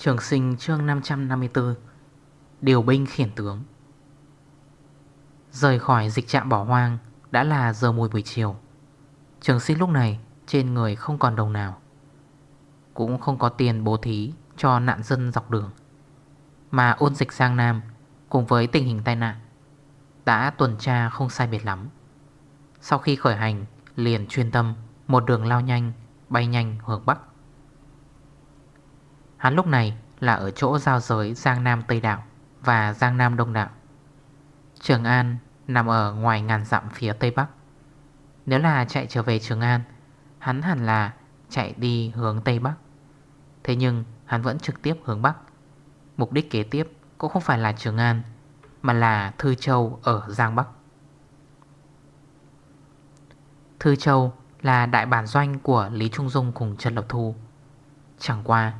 Trường sinh chương 554 Điều binh khiển tướng. Rời khỏi dịch trạm bỏ hoang Đã là giờ mùi buổi chiều. Trường sinh lúc này Trên người không còn đồng nào, Cũng không có tiền bố thí Cho nạn dân dọc đường. Mà ôn dịch sang Nam Cùng với tình hình tai nạn Đã tuần tra không sai biệt lắm. Sau khi khởi hành, Liền chuyên tâm Một đường lao nhanh, Bay nhanh hướng Bắc. Hắn lúc này là ở chỗ giao giới Giang Nam Tây Đạo và Giang Nam Đông Đạo. Trường An nằm ở ngoài ngàn dặm phía Tây Bắc. Nếu là chạy trở về Trường An, hắn hẳn là chạy đi hướng Tây Bắc. Thế nhưng hắn vẫn trực tiếp hướng Bắc. Mục đích kế tiếp cũng không phải là Trường An, mà là Thư Châu ở Giang Bắc. Thư Châu là đại bản doanh của Lý Trung Dung cùng Trần Lộc Thu. Chẳng qua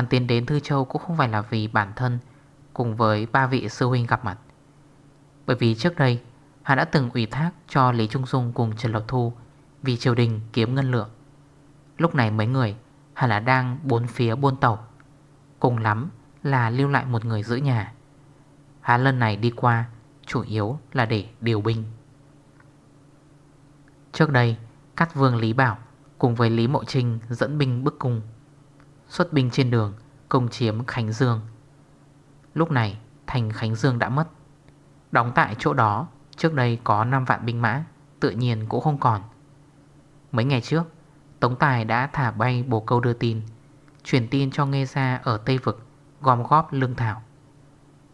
Hắn tiến đến Thư Châu cũng không phải là vì bản thân, Cùng với ba vị sư huynh gặp mặt. Bởi vì trước đây, Hắn đã từng ủy thác cho Lý Trung Dung cùng Trần Lộc Thu Vì triều đình kiếm ngân lượng. Lúc này mấy người Hắn là đang bốn phía buôn tàu. Cùng lắm là lưu lại một người giữ nhà. Hắn lần này đi qua, Chủ yếu là để điều binh. Trước đây Cát vương Lý Bảo Cùng với Lý Mộ Trinh dẫn binh bức cung. Xuất binh trên đường, Công chiếm Khánh Dương. Lúc này, thành Khánh Dương đã mất. Đóng tại chỗ đó, Trước đây có 5 vạn binh mã, Tự nhiên cũng không còn. Mấy ngày trước, Tống Tài đã thả bay bồ câu đưa tin, Truyền tin cho Nghê Gia ở Tây Vực, Gom góp lương thảo.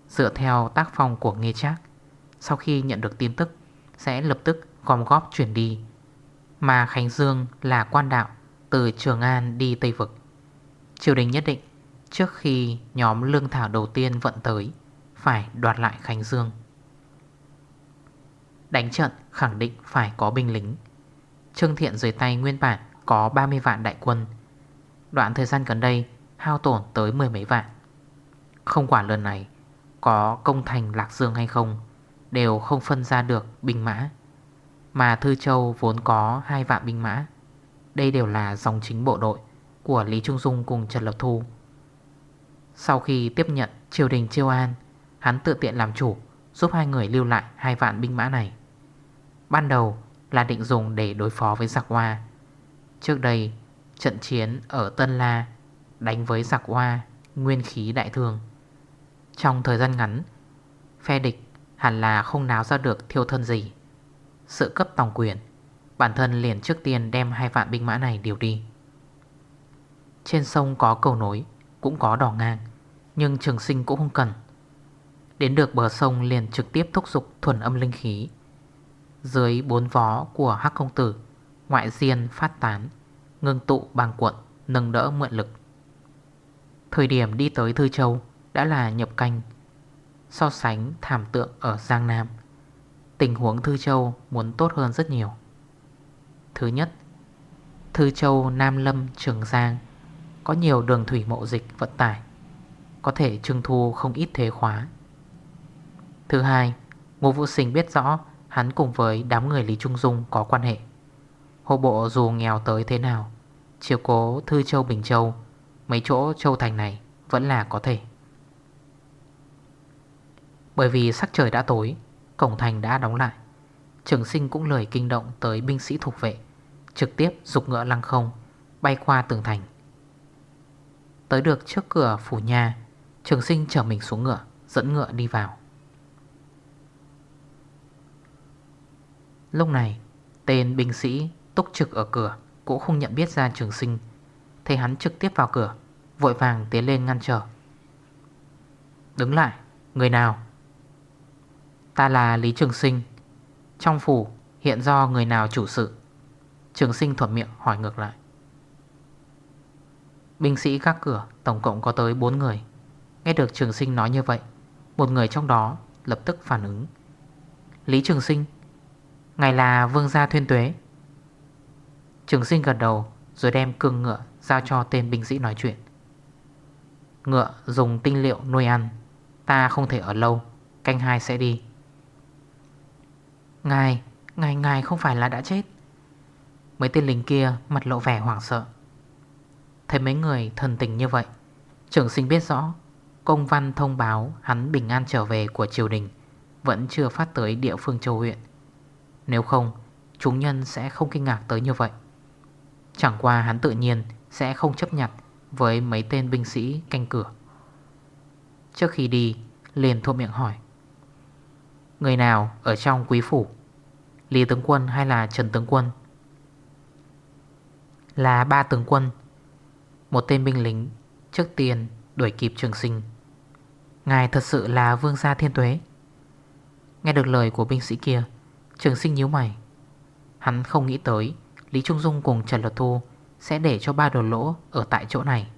Dựa theo tác phong của Nghê Trác, Sau khi nhận được tin tức, Sẽ lập tức gom góp chuyển đi. Mà Khánh Dương là quan đạo Từ Trường An đi Tây Vực. Triều đình nhất định, Trước khi nhóm lương thảo đầu tiên vận tới, Phải đoạt lại Khánh Dương. Đánh trận khẳng định phải có binh lính. Trương Thiện dưới tay nguyên bản có 30 vạn đại quân. Đoạn thời gian gần đây, hao tổn tới mười mấy vạn. Không quả lần này, có công thành Lạc Dương hay không, Đều không phân ra được binh mã. Mà Thư Châu vốn có hai vạn binh mã. Đây đều là dòng chính bộ đội của Lý Trung Dung cùng Trần Lập Thu. Sau khi tiếp nhận triều đình Chiêu An, Hắn tự tiện làm chủ, Giúp hai người lưu lại hai vạn binh mã này. Ban đầu là định dùng để đối phó với giặc hoa Trước đây, trận chiến ở Tân La Đánh với giặc hoa Nguyên khí đại thương Trong thời gian ngắn, Phe địch hẳn là không náo ra được thiêu thân gì. Sự cấp tòng quyền, Bản thân liền trước tiên đem hai vạn binh mã này điều đi trên sông có cầu nối, Cũng có đỏ ngang, Nhưng trường sinh cũng không cần. Đến được bờ sông liền trực tiếp thúc dục thuần âm linh khí. Dưới bốn vó của Hắc Công Tử, Ngoại diên phát tán, Ngưng tụ bằng cuộn, Nâng đỡ mượn lực. Thời điểm đi tới Thư Châu Đã là nhập canh, So sánh thảm tượng ở Giang Nam. Tình huống Thư Châu muốn tốt hơn rất nhiều. Thứ nhất, Thư Châu Nam Lâm Trường Giang có nhiều đường thủy mộ dịch vận tải, Có thể trưng thu không ít thế khóa. Thứ hai, Ngô Vũ Sinh biết rõ Hắn cùng với đám người Lý Trung Dung có quan hệ. Hộ bộ dù nghèo tới thế nào, Chiều cố Thư Châu Bình Châu, Mấy chỗ Châu Thành này Vẫn là có thể. Bởi vì sắc trời đã tối, Cổng thành đã đóng lại, Trường sinh cũng lời kinh động tới binh sĩ thuộc vệ, Trực tiếp dục ngựa lăng không, Bay qua tường thành. Tới được trước cửa phủ nhà. Trường sinh chở mình xuống ngựa, Dẫn ngựa đi vào. Lúc này, Tên binh sĩ túc trực ở cửa Cũng không nhận biết ra trường sinh. Thấy hắn trực tiếp vào cửa, Vội vàng tiến lên ngăn trở. Đứng lại, Người nào? Ta là Lý Trường Sinh. Trong phủ hiện do người nào chủ sự? Trường sinh thuận miệng hỏi ngược lại. Binh sĩ gác cửa, tổng cộng có tới 4 người. Nghe được trường sinh nói như vậy, Một người trong đó lập tức phản ứng. Lý trường sinh, Ngài là vương gia thuyên tuế. Trường sinh gật đầu Rồi đem cương ngựa Giao cho tên binh sĩ nói chuyện. Ngựa dùng tinh liệu nuôi ăn, Ta không thể ở lâu, Canh hai sẽ đi. Ngài Ngài ngài không phải là đã chết. Mấy tên lính kia mặt lộ vẻ hoảng sợ. Thấy mấy người thần tình như vậy. Trưởng sinh biết rõ, Công văn thông báo hắn bình an trở về của triều đình, Vẫn chưa phát tới địa phương châu huyện. Nếu không, Chúng nhân sẽ không kinh ngạc tới như vậy. Chẳng qua hắn tự nhiên Sẽ không chấp nhận Với mấy tên binh sĩ canh cửa. Trước khi đi, Liền thuộc miệng hỏi, Người nào ở trong quý phủ? Lý tướng quân hay là Trần tướng quân? Là ba tướng quân. Một tên binh lính Trước tiên đuổi kịp trường sinh. Ngài thật sự là vương gia thiên tuế. Nghe được lời của binh sĩ kia, Trường sinh nhíu mày. Hắn không nghĩ tới Lý Trung Dung cùng Trần Lật Thu Sẽ để cho ba đồ lỗ ở tại chỗ này.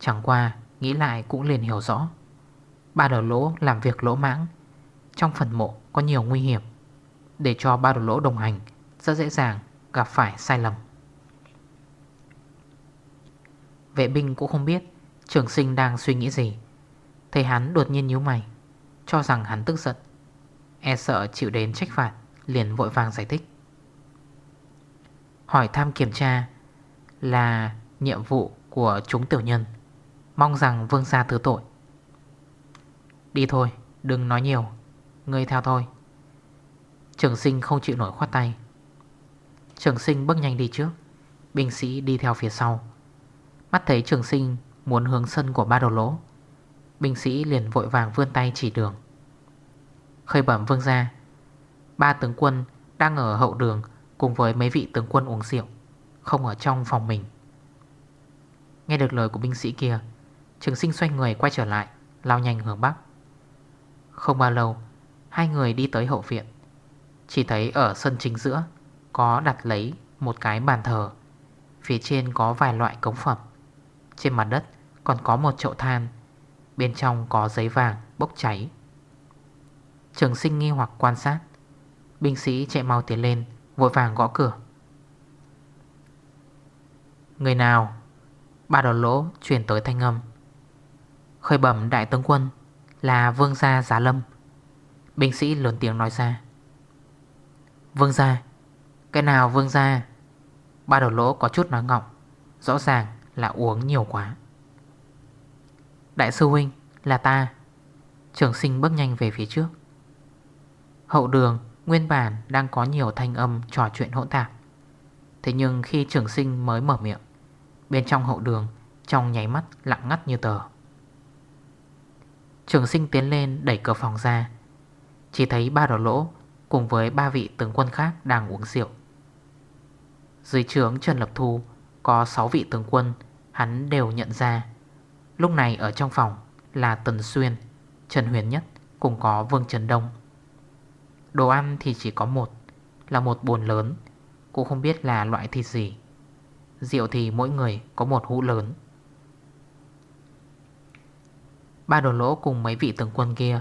Chẳng qua, nghĩ lại cũng liền hiểu rõ. Ba đồ lỗ làm việc lỗ mãng, Trong phần mộ có nhiều nguy hiểm. Để cho ba đồ lỗ đồng hành, Rất dễ dàng gặp phải sai lầm. Vệ binh cũng không biết Trường sinh đang suy nghĩ gì. Thấy hắn đột nhiên nhíu mày, Cho rằng hắn tức giận. E sợ chịu đến trách phạt, Liền vội vàng giải thích. Hỏi thăm kiểm tra Là nhiệm vụ của chúng tiểu nhân, Mong rằng vương gia thứ tội. Đi thôi, Đừng nói nhiều, Ngươi theo thôi Trường sinh không chịu nổi khoát tay. Trường sinh bước nhanh đi trước, Binh sĩ đi theo phía sau. Mắt thấy trường sinh muốn hướng sân của ba đầu lỗ. Binh sĩ liền vội vàng vươn tay chỉ đường. Khơi bẩm vương ra Ba tướng quân đang ở hậu đường Cùng với mấy vị tướng quân uống rượu, Không ở trong phòng mình. Nghe được lời của binh sĩ kia, Trường sinh xoay người quay trở lại, Lao nhanh hướng Bắc. Không bao lâu, Hai người đi tới hậu viện. Chỉ thấy ở sân chính giữa Có đặt lấy một cái bàn thờ, Phía trên có vài loại cống phẩm. Trên mặt đất còn có một chậu than. Bên trong có giấy vàng bốc cháy. Trường sinh nghi hoặc quan sát. Binh sĩ chạy mau tiến lên, Vội vàng gõ cửa. Người nào? Ba đòn lỗ chuyển tới thanh âm. Khơi bẩm đại tướng quân, Là vương gia giá lâm. Binh sĩ lớn tiếng nói ra. Vương gia, Cái nào vương gia? Ba đầu lỗ có chút nói ngọng, Rõ ràng là uống nhiều quá. Đại sư huynh, là ta. Trường sinh bước nhanh về phía trước. Hậu đường, Nguyên bản đang có nhiều thanh âm trò chuyện hỗn tạp. Thế nhưng khi trường sinh mới mở miệng, Bên trong hậu đường, Trong nháy mắt lặng ngắt như tờ. Trường sinh tiến lên đẩy cửa phòng ra. Chỉ thấy ba đỏ lỗ Cùng với ba vị tướng quân khác đang uống rượu. Dưới trướng Trần Lập Thu Có 6 vị tướng quân Hắn đều nhận ra. Lúc này ở trong phòng là Tần Xuyên, Trần Huyền Nhất Cùng có Vương Trần Đông. Đồ ăn thì chỉ có một, Là một buồn lớn Cũng không biết là loại thịt gì. Rượu thì mỗi người có một hũ lớn. Ba đồ lỗ cùng mấy vị tướng quân kia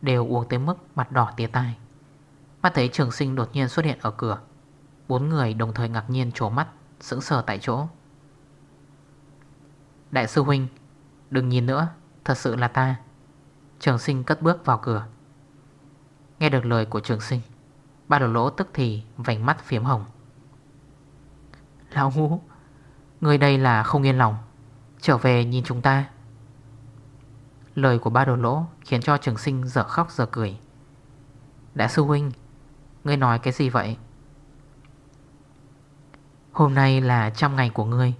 Đều uống tới mức mặt đỏ tía tai. Mắt thấy trường sinh đột nhiên xuất hiện ở cửa, Bốn người đồng thời ngạc nhiên trố mắt, Sững sờ tại chỗ. Đại sư Huynh, Đừng nhìn nữa, Thật sự là ta. Trường sinh cất bước vào cửa. Nghe được lời của trường sinh, Ba đồ lỗ tức thì vành mắt phiếm hồng. Lão ngũ, Người đây là không yên lòng. Trở về nhìn chúng ta. Lời của ba đồ lỗ Khiến cho trường sinh dở khóc dở cười. Đại sư huynh, Ngươi nói cái gì vậy? Hôm nay là trăm ngày của ngươi.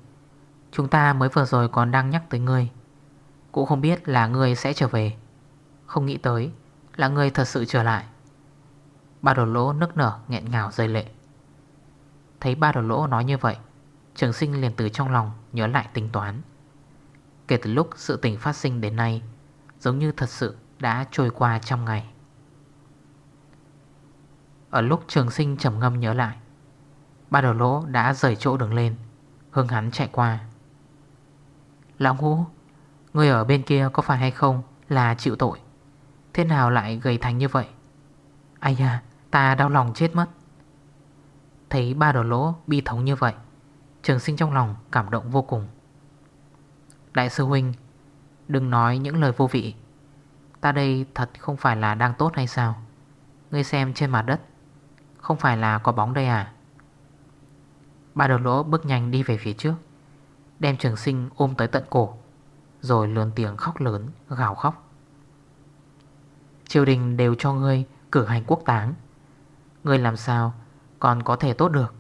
Chúng ta mới vừa rồi còn đang nhắc tới ngươi. Cũng không biết là ngươi sẽ trở về. Không nghĩ tới Là ngươi thật sự trở lại. Ba đồ lỗ nức nở, nghẹn ngào, rơi lệ. Thấy ba đồ lỗ nói như vậy, Trường sinh liền từ trong lòng nhớ lại tính toán. Kể từ lúc sự tình phát sinh đến nay, Giống như thật sự đã trôi qua trong ngày. Ở lúc trường sinh trầm ngâm nhớ lại, Ba đầu lỗ đã rời chỗ đứng lên Hương hắn chạy qua. Lão ngũ, Người ở bên kia có phải hay không Là chịu tội? Thế nào lại gầy thành như vậy? Ây da, ta đau lòng chết mất. Thấy ba đồ lỗ bi thống như vậy, Trường sinh trong lòng cảm động vô cùng. Đại sư Huynh, Đừng nói những lời vô vị. Ta đây thật không phải là đang tốt hay sao? Ngươi xem trên mặt đất, Không phải là có bóng đây à? Ba đầu lỗ bước nhanh đi về phía trước. Đem trường sinh ôm tới tận cổ, Rồi lươn tiếng khóc lớn, Gào khóc. Triều đình đều cho ngươi cử hành quốc táng. Ngươi làm sao Còn có thể tốt được?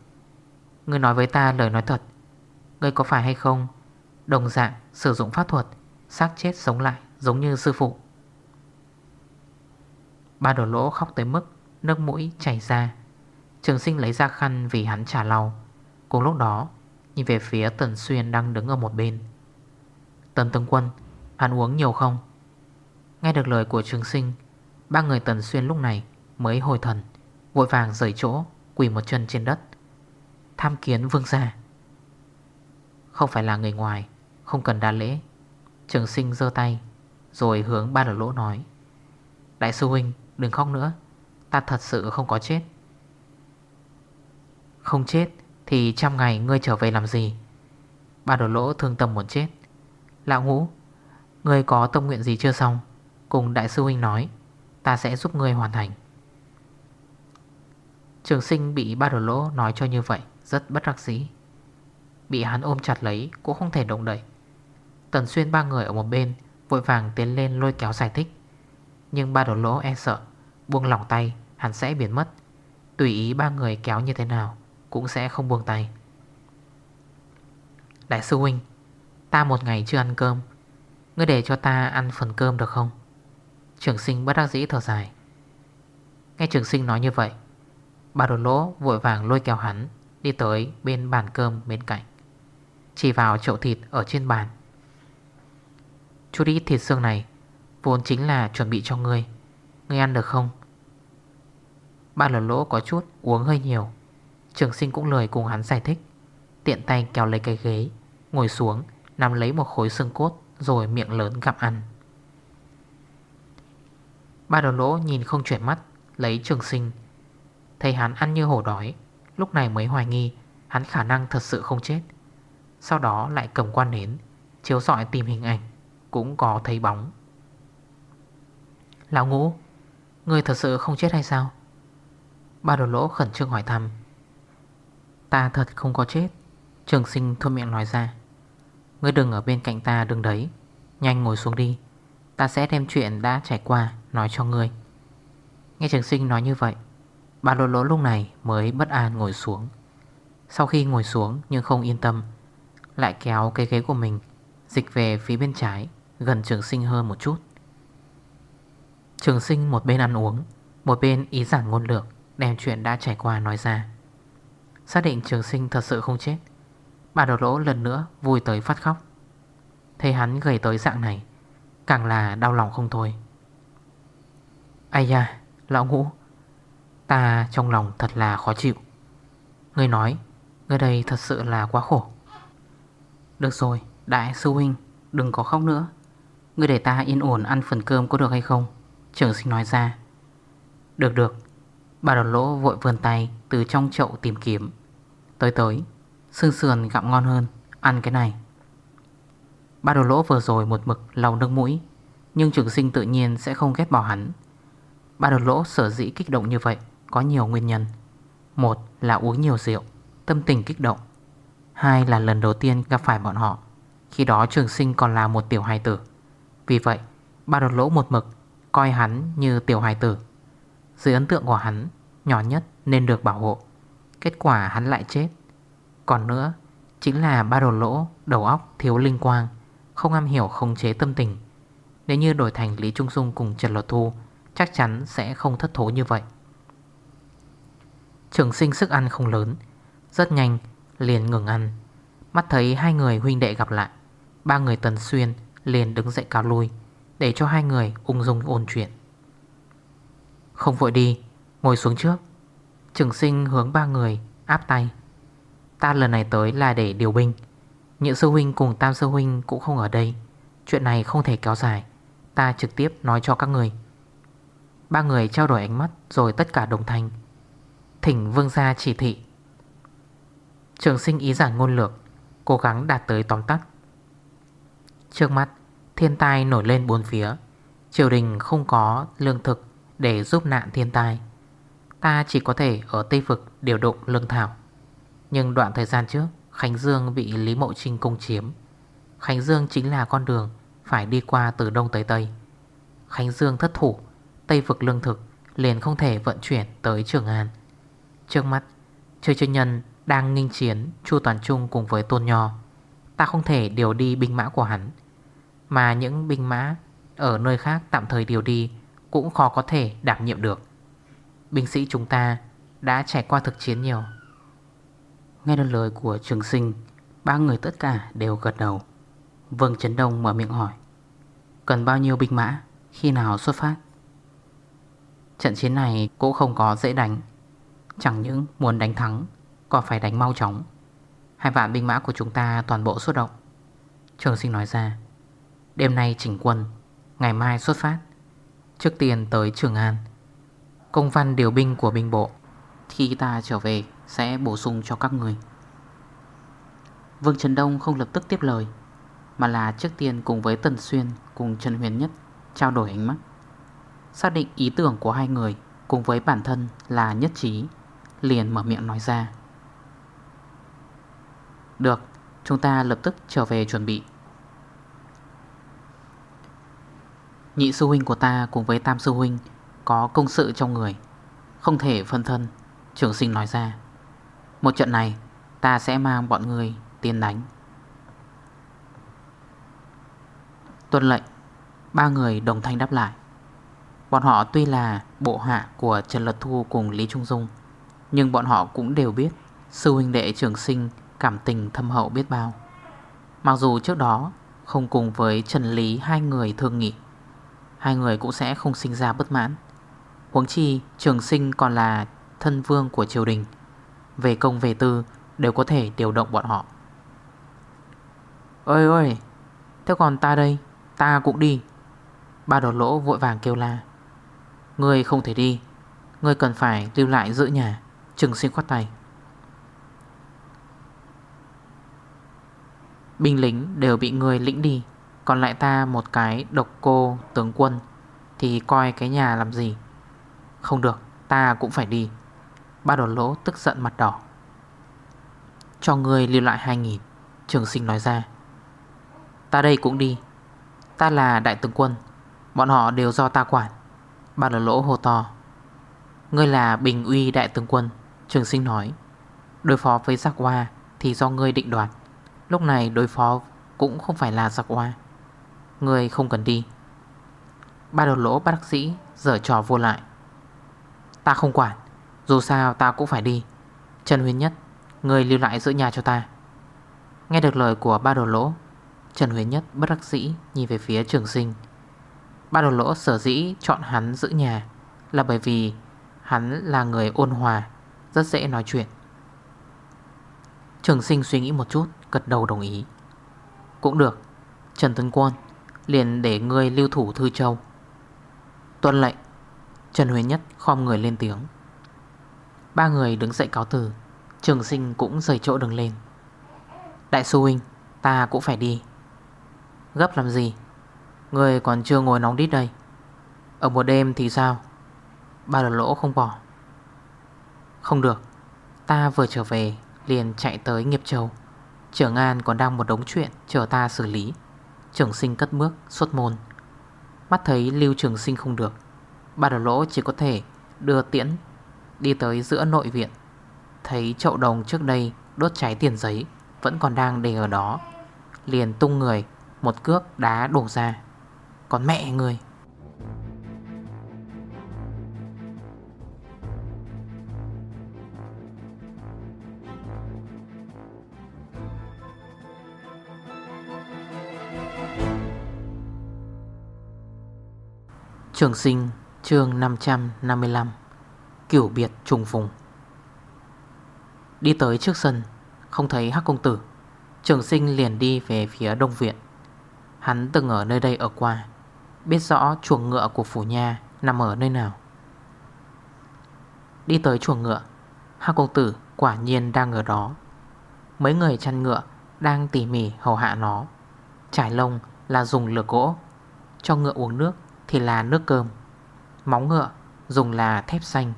Ngươi nói với ta lời nói thật. Ngươi có phải hay không Đồng dạng sử dụng pháp thuật, xác chết sống lại giống như sư phụ? Ba đồ lỗ khóc tới mức Nước mũi chảy ra. Trường sinh lấy ra khăn vì hắn trả lau. Cùng lúc đó Nhìn về phía Tần Xuyên đang đứng ở một bên. Tần Tướng Quân Hắn uống nhiều không? Nghe được lời của trường sinh, Ba người Tần Xuyên lúc này mới hồi thần, Vội vàng rời chỗ, Quỳ một chân trên đất. Tham kiến vương gia. Không phải là người ngoài, Không cần đa lễ. Trường sinh dơ tay, Rồi hướng ba đầu lỗ nói, Đại sư huynh, đừng khóc nữa, Ta thật sự không có chết. Không chết? Thì trăm ngày ngươi trở về làm gì? Ba đầu lỗ thương tâm muốn chết. Lão ngũ, Ngươi có tâm nguyện gì chưa xong? Cùng đại sư huynh nói, Ta sẽ giúp ngươi hoàn thành. Trường sinh bị ba đầu lỗ nói cho như vậy, Rất bất đắc dĩ. Bị hắn ôm chặt lấy, Cũng không thể động đẩy Tần Xuyên ba người ở một bên, Vội vàng tiến lên lôi kéo giải thích. Nhưng ba đầu lỗ e sợ, Buông lỏng tay, hắn sẽ biến mất. Tùy ý ba người kéo như thế nào cũng sẽ không buông tay. Đại sư Huynh, Ta một ngày chưa ăn cơm. Ngươi để cho ta ăn phần cơm được không? Trường sinh bất đắc dĩ thở dài. Nghe trường sinh nói như vậy Ba đồ lỗ vội vàng lôi kéo hắn Đi tới bên bàn cơm bên cạnh, Chỉ vào chậu thịt ở trên bàn. Chút ít thịt xương này Vốn chính là chuẩn bị cho ngươi. Ngươi ăn được không? Ba lần lỗ có chút uống hơi nhiều. Trường sinh cũng lời cùng hắn giải thích. Tiện tay kéo lấy cái ghế, Ngồi xuống Nằm lấy một khối xương cốt, Rồi miệng lớn gặm ăn. Ba đầu lỗ nhìn không chuyển mắt, Lấy trường sinh. Thấy hắn ăn như hổ đói, Lúc này mới hoài nghi, Hắn khả năng thật sự không chết. Sau đó lại cầm quan nến, Chiếu dọi tìm hình ảnh, cũng có thấy bóng. Lão ngũ Người thật sự không chết hay sao? Ba đồ lỗ khẩn trương hỏi thăm. Ta thật không có chết. Trường sinh thôi miệng nói ra. Ngươi đừng ở bên cạnh ta, đừng đấy. Nhanh ngồi xuống đi. Ta sẽ đem chuyện đã trải qua Nói cho ngươi. Nghe trường sinh nói như vậy, Ba lỗ lỗ lúc này mới bất an ngồi xuống. Sau khi ngồi xuống nhưng không yên tâm, Lại kéo cái ghế của mình Dịch về phía bên trái, Gần trường sinh hơn một chút. Trường sinh một bên ăn uống, Một bên ý giản ngôn lược Đem chuyện đã trải qua nói ra. Xác định trường sinh thật sự không chết. Bà đầu lỗ lần nữa vui tới phát khóc. Thấy hắn gầy tới dạng này, Càng là đau lòng không thôi. Ây da, Lão ngũ, Ta trong lòng thật là khó chịu. Ngươi nói, Ngươi đây thật sự là quá khổ. Được rồi, Đại sư huynh, Đừng có khóc nữa. Ngươi để ta yên ổn ăn phần cơm có được hay không? Trường sinh nói ra. Được được Bà đột lỗ vội vươn tay Từ trong chậu tìm kiếm. Tới tới Sương sườn gặm ngon hơn. Ăn cái này. Ba đầu lỗ vừa rồi một mực lau nước mũi, Nhưng trường sinh tự nhiên sẽ không ghét bỏ hắn. Ba đầu lỗ sở dĩ kích động như vậy Có nhiều nguyên nhân. Một là uống nhiều rượu, Tâm tình kích động. Hai là lần đầu tiên gặp phải bọn họ, Khi đó trường sinh còn là một tiểu hài tử. Vì vậy ba đột lỗ một mực Coi hắn như tiểu hài tử. Dưới ấn tượng của hắn, Nhỏ nhất nên được bảo hộ. Kết quả hắn lại chết. Còn nữa, Chính là ba đồ lỗ, Đầu óc thiếu linh quang, Không am hiểu khống chế tâm tình. Nếu như đổi thành Lý Trung Dung cùng Trần Lột Thu, Chắc chắn sẽ không thất thố như vậy. Trường sinh sức ăn không lớn, Rất nhanh liền ngừng ăn. Mắt thấy hai người huynh đệ gặp lại, Ba người tần xuyên liền đứng dậy cao lui, Để cho hai người ung dung ôn chuyện. Không vội đi, Ngồi xuống trước. Trường sinh hướng ba người, áp tay. Ta lần này tới là để điều binh. Nhị sư huynh cùng tam sư huynh cũng không ở đây. Chuyện này không thể kéo dài. Ta trực tiếp nói cho các người. Ba người trao đổi ánh mắt Rồi tất cả đồng thanh. Thỉnh vương gia chỉ thị. Trường sinh ý giản ngôn lược, Cố gắng đạt tới tóm tắt. Trước mắt, Thiên tai nổi lên bốn phía. Triều đình không có lương thực để giúp nạn thiên tai. Ta chỉ có thể ở Tây Vực điều động lương thảo. Nhưng đoạn thời gian trước, Khánh Dương bị Lý Mộ Trinh công chiếm. Khánh Dương chính là con đường Phải đi qua từ Đông tới Tây. Khánh Dương thất thủ, Tây vực lương thực liền không thể vận chuyển tới Trường An. Trước mắt Chơi chân nhân đang nghinh chiến Chu Toàn Trung cùng với Tôn Nho. Ta không thể điều đi binh mã của hắn, Mà những binh mã Ở nơi khác tạm thời điều đi cũng khó có thể đảm nhiệm được. Binh sĩ chúng ta Đã trải qua thực chiến nhiều. Nghe được lời của trường sinh, Ba người tất cả đều gật đầu. Vương Trấn Đông mở miệng hỏi, Cần bao nhiêu binh mã Khi nào xuất phát? Trận chiến này cũng không có dễ đánh. Chẳng những muốn đánh thắng, Còn phải đánh mau chóng. Hai vạn binh mã của chúng ta toàn bộ xuất động. Trường sinh nói ra, Đêm nay chỉnh quân, Ngày mai xuất phát. Trước tiên tới Trường An. Công văn điều binh của binh bộ, Khi ta trở về, Sẽ bổ sung cho các người. Vương Trần Đông không lập tức tiếp lời, Mà là trước tiên cùng với Tần Xuyên, Cùng Trần Huyền Nhất Trao đổi ánh mắt. Xác định ý tưởng của hai người Cùng với bản thân là nhất trí, Liền mở miệng nói ra. Được, Chúng ta lập tức trở về chuẩn bị. Nhị sư huynh của ta cùng với tam sư huynh Có công sự trong người, Không thể phân thân, Trường sinh nói ra. Một trận này, ta sẽ mang bọn người tiến đánh. Tuân lệnh, Ba người đồng thanh đáp lại. Bọn họ tuy là bộ hạ của Trần Lật Thu cùng Lý Trung Dung, Nhưng bọn họ cũng đều biết Sư huynh đệ trường sinh cảm tình thâm hậu biết bao. Mặc dù trước đó không cùng với Trần Lý hai người thương nghị Hai người cũng sẽ không sinh ra bất mãn. Huống chi, trường sinh còn là thân vương của triều đình. Về công về tư đều có thể điều động bọn họ. Ôi ôi, Thế còn ta đây? Ta cũng đi. Ba đột lỗ vội vàng kêu la. Ngươi không thể đi. Ngươi cần phải lưu lại giữ nhà. Trừng sinh khoát tay. Binh lính đều bị người lĩnh đi. Còn lại ta một cái độc cô tướng quân, Thì coi cái nhà làm gì? Không được, Ta cũng phải đi. Ba đột lỗ tức giận mặt đỏ. Cho người lưu lại 2.000 Trường sinh nói ra. Ta đây cũng đi. Ta là đại tướng quân, Bọn họ đều do ta quản. Ba đột lỗ hồ to. Ngươi là bình uy đại tướng quân, Trường sinh nói. Đối phó với giặc hoa thì do ngươi định đoạt. Lúc này đối phó cũng không phải là giặc hoa người không cần đi. Ba đột lỗ bác sĩ, Giở trò vô lại. Ta không quản, Dù sao ta cũng phải đi. Trần Huyền Nhất người lưu lại giữ nhà cho ta. Nghe được lời của ba đồ lỗ, Trần Huyền Nhất bất đắc sĩ Nhìn về phía trường sinh. Ba đồ lỗ sở dĩ chọn hắn giữ nhà Là bởi vì hắn là người ôn hòa, Rất dễ nói chuyện. Trường sinh suy nghĩ một chút, Gật đầu đồng ý. Cũng được, Trần Tân Quân Liền để người lưu thủ Thư Châu. Tuân lệnh, Trần Huyền Nhất khom người lên tiếng. Ba người đứng dậy cáo từ, Trường sinh cũng rời chỗ đứng lên. Đại sư huynh, Ta cũng phải đi. Gấp làm gì? Người còn chưa ngồi nóng đít đây. Ở một đêm thì sao? Ba lỗ lỗ không bỏ. Không được, Ta vừa trở về liền chạy tới nghiệp châu. Trưởng An còn đang một đống chuyện Chờ ta xử lý. Trường sinh cất bước, xuất môn. Mắt thấy lưu trường sinh không được, Ba đầu lỗ chỉ có thể đưa tiễn Đi tới giữa nội viện. Thấy chậu đồng trước đây đốt cháy tiền giấy, Vẫn còn đang để ở đó. Liền tung người, Một cước đá đổ ra. Còn mẹ người! Trường sinh, chương 555 Kiểu biệt trùng phùng. Đi tới trước sân, Không thấy hắc công tử. Trường sinh liền đi về phía đông viện. Hắn từng ở nơi đây ở qua, Biết rõ chuồng ngựa của phủ nhà Nằm ở nơi nào. Đi tới chuồng ngựa, Hắc công tử quả nhiên đang ở đó. Mấy người chăn ngựa Đang tỉ mỉ hầu hạ nó. Trải lông là dùng lửa gỗ, Cho ngựa uống nước thì là nước cơm, Móng ngựa dùng là thép xanh.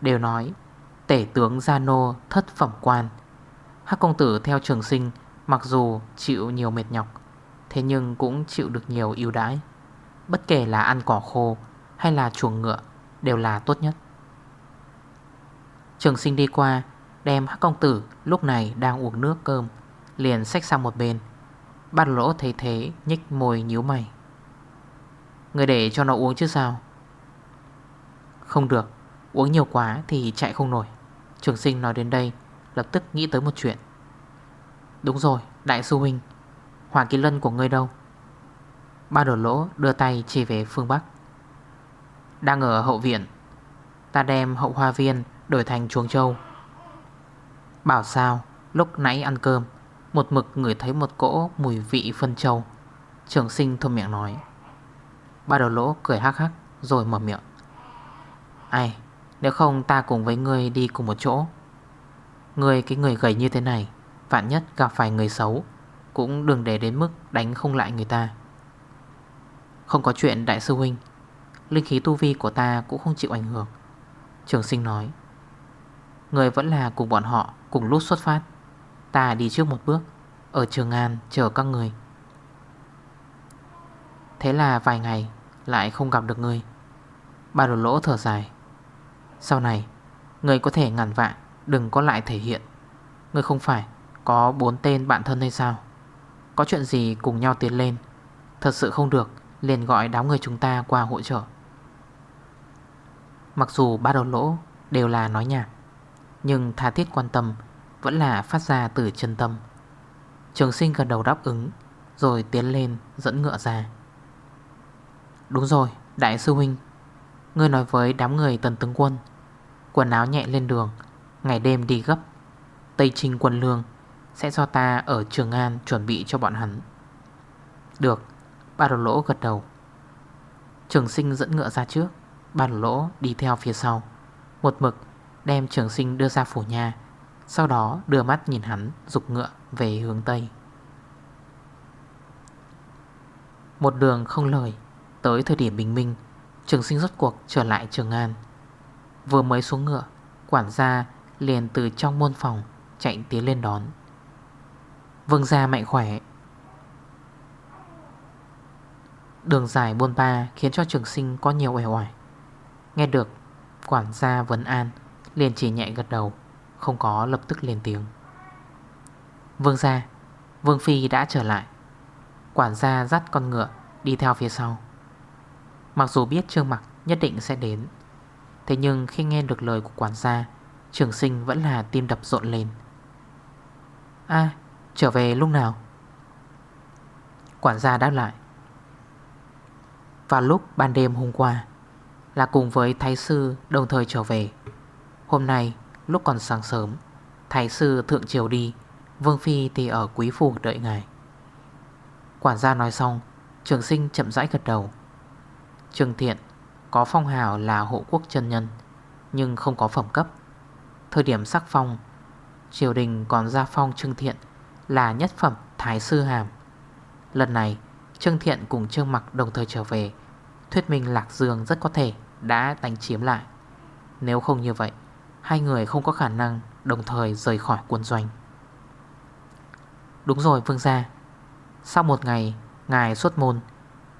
Đều nói, Tể tướng Gia Nô thất phẩm quan. Hắc công tử theo trường sinh, Mặc dù chịu nhiều mệt nhọc, Thế nhưng cũng chịu được nhiều ưu đãi. Bất kể là ăn cỏ khô Hay là chuồng ngựa Đều là tốt nhất. Trường sinh đi qua, Đem hắc công tử lúc này đang uống nước cơm, Liền xách sang một bên. Bát lỗ thấy thế, nhích môi nhíu mày. Người để cho nó uống chứ sao? Không được, Uống nhiều quá thì chạy không nổi. Trường sinh nói đến đây, Lập tức nghĩ tới một chuyện. Đúng rồi, đại sư huynh, Hoàng kỳ lân của ngươi đâu? Ba đổ lỗ đưa tay chỉ về phương Bắc. Đang ở hậu viện, Ta đem hậu hoa viên Đổi thành chuồng châu Bảo sao, Lúc nãy ăn cơm, Một mực người thấy một cỗ mùi vị phân châu Trường sinh thơm miệng nói. Ba đầu lỗ, cười hắc hắc, Rồi mở miệng. Ai, nếu không ta cùng với ngươi đi cùng một chỗ. Ngươi, cái người gầy như thế này, Vạn nhất gặp phải người xấu, Cũng đừng để đến mức đánh không lại người ta. Không có chuyện, đại sư huynh. Linh khí tu vi của ta cũng không chịu ảnh hưởng. Trường sinh nói Người vẫn là cùng bọn họ, Cùng lúc xuất phát. Ta đi trước một bước, Ở Trường An, chờ các người Thế là vài ngày lại không gặp được người. Ba đồ lỗ thở dài. Sau này, Người có thể ngàn vạn, Đừng có lại thể hiện. Người không phải có bốn tên bạn thân hay sao? Có chuyện gì cùng nhau tiến lên? Thật sự không được, Liền gọi đám người chúng ta qua hỗ trợ Mặc dù ba đầu lỗ đều là nói nhạc Nhưng tha thiết quan tâm Vẫn là phát ra từ chân tâm. Trường sinh gần đầu đáp ứng, Rồi tiến lên dẫn ngựa ra. Đúng rồi, Đại sư huynh. Ngươi nói với đám người tần tướng quân. Quần áo nhẹ lên đường, Ngày đêm đi gấp. Tây trình quân lương, Sẽ do ta ở Trường An chuẩn bị cho bọn hắn. Được, Ba đầu lỗ gật đầu. Trường sinh dẫn ngựa ra trước, Ba đầu lỗ đi theo phía sau. Một mực đem trường sinh đưa ra phủ nhà, Sau đó đưa mắt nhìn hắn, Dục ngựa về hướng Tây. Một đường không lời Tới thời điểm bình minh, Trường sinh rốt cuộc trở lại Trường An. Vừa mới xuống ngựa, Quản gia liền từ trong môn phòng Chạy tiến lên đón. Vương gia mạnh khỏe. Đường dài buôn ba Khiến cho trường sinh có nhiều ẻo oải. Nghe được quản gia vấn an, Liền chỉ nhẹ gật đầu, Không có lập tức lên tiếng. Vương gia, Vương Phi đã trở lại. Quản gia dắt con ngựa Đi theo phía sau. Mặc dù biết Trương Mặc nhất định sẽ đến, Thế nhưng khi nghe được lời của quản gia, Trường sinh vẫn là tim đập rộn lên. À trở về lúc nào? Quản gia đáp lại. Vào lúc ban đêm hôm qua, Là cùng với thái sư đồng thời trở về. Hôm nay, lúc còn sáng sớm, Thái sư thượng triều đi, Vương Phi thì ở quý phủ đợi ngài. Quản gia nói xong, Trường sinh chậm rãi gật đầu. Trương thiện có phong hào là hộ quốc chân nhân, Nhưng không có phẩm cấp. Thời điểm sắc phong, Triều đình còn ra phong Trương Thiện Là nhất phẩm Thái Sư Hàm. Lần này, Trương Thiện cùng Trương Mặc đồng thời trở về, Thuyết minh Lạc Dương rất có thể Đã đánh chiếm lại. Nếu không như vậy, Hai người không có khả năng đồng thời rời khỏi quân doanh. Đúng rồi, Vương Gia. Sau một ngày, Ngài xuất môn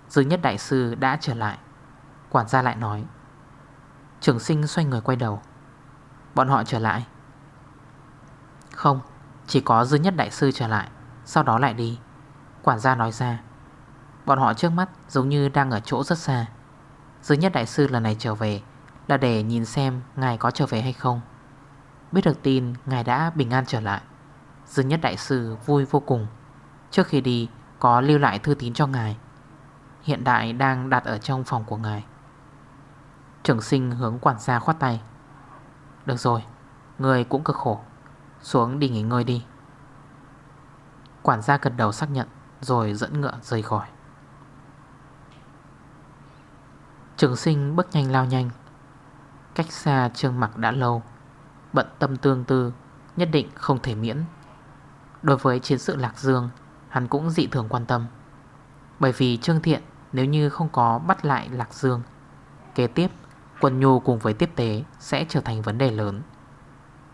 Dư nhất đại sư đã trở lại. Quản gia lại nói. Trường sinh xoay người quay đầu. Bọn họ trở lại. Không, Chỉ có dư nhất đại sư trở lại, Sau đó lại đi. Quản gia nói ra. Bọn họ trước mắt giống như đang ở chỗ rất xa. Dư nhất đại sư lần này trở về Là để nhìn xem ngài có trở về hay không. Biết được tin ngài đã bình an trở lại, Dư nhất đại sư vui vô cùng. Trước khi đi, có lưu lại thư tín cho ngài. Hiện đại đang đặt ở trong phòng của ngài. Trường sinh hướng quản gia khoát tay. Được rồi, Người cũng cực khổ. Xuống đi nghỉ ngơi đi. Quản gia gật đầu xác nhận, Rồi dẫn ngựa rời khỏi. Trường sinh bước nhanh lao nhanh. Cách xa trương mặc đã lâu, Bận tâm tương tư, Nhất định không thể miễn. Đối với chiến sự Lạc Dương, Hắn cũng dị thường quan tâm. Bởi vì Trương Thiện nếu như không có bắt lại Lạc Dương. Kế tiếp, Quân nhu cùng với tiếp tế Sẽ trở thành vấn đề lớn.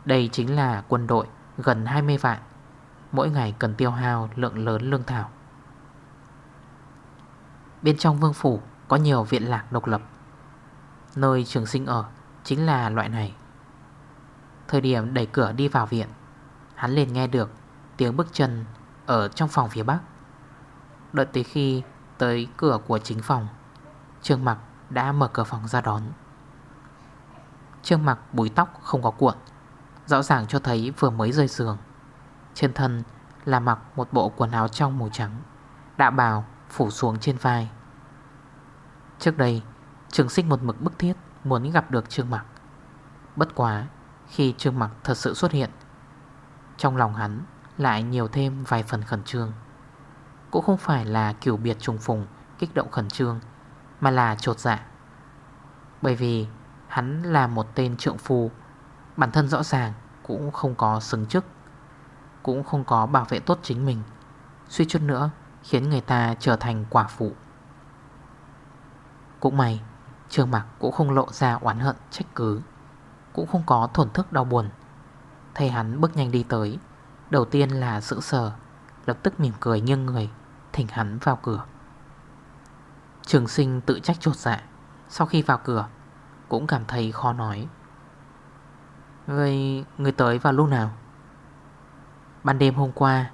Đây chính là quân đội gần 20 vạn, Mỗi ngày cần tiêu hao lượng lớn lương thảo. Bên trong vương phủ Có nhiều viện lạc độc lập. Nơi trường sinh ở Chính là loại này. Thời điểm đẩy cửa đi vào viện, Hắn liền nghe được tiếng bước chân Ở trong phòng phía bắc. Đợi tới khi tới cửa của chính phòng. Trương Mặc đã mở cửa phòng ra đón. Trương Mặc búi tóc không có cuộn, Rõ ràng cho thấy vừa mới rơi giường. Trên thân là mặc một bộ quần áo trong màu trắng, Đã bào phủ xuống trên vai. Trước đây, Trường sinh một mực bức thiết Muốn gặp được Trương Mặc. Bất quá, khi Trương Mặc thật sự xuất hiện, Trong lòng hắn lại nhiều thêm vài phần khẩn trương. Cũng không phải là kiểu biệt trùng phùng, Kích động khẩn trương, Mà là trột dạ. Bởi vì hắn là một tên trượng phu, Bản thân rõ ràng Cũng không có xứng chức, Cũng không có bảo vệ tốt chính mình. Suy chút nữa, Khiến người ta trở thành quả phụ. Cũng may, Trương mặt cũng không lộ ra oán hận, trách cứ, Cũng không có thổn thức đau buồn. Thầy hắn bước nhanh đi tới, Đầu tiên là sự sờ, Lập tức mỉm cười nghiêng người. Thỉnh hắn vào cửa. Trường sinh tự trách trột dạ. Sau khi vào cửa Cũng cảm thấy khó nói. Người, người tới vào lúc nào? Ban đêm hôm qua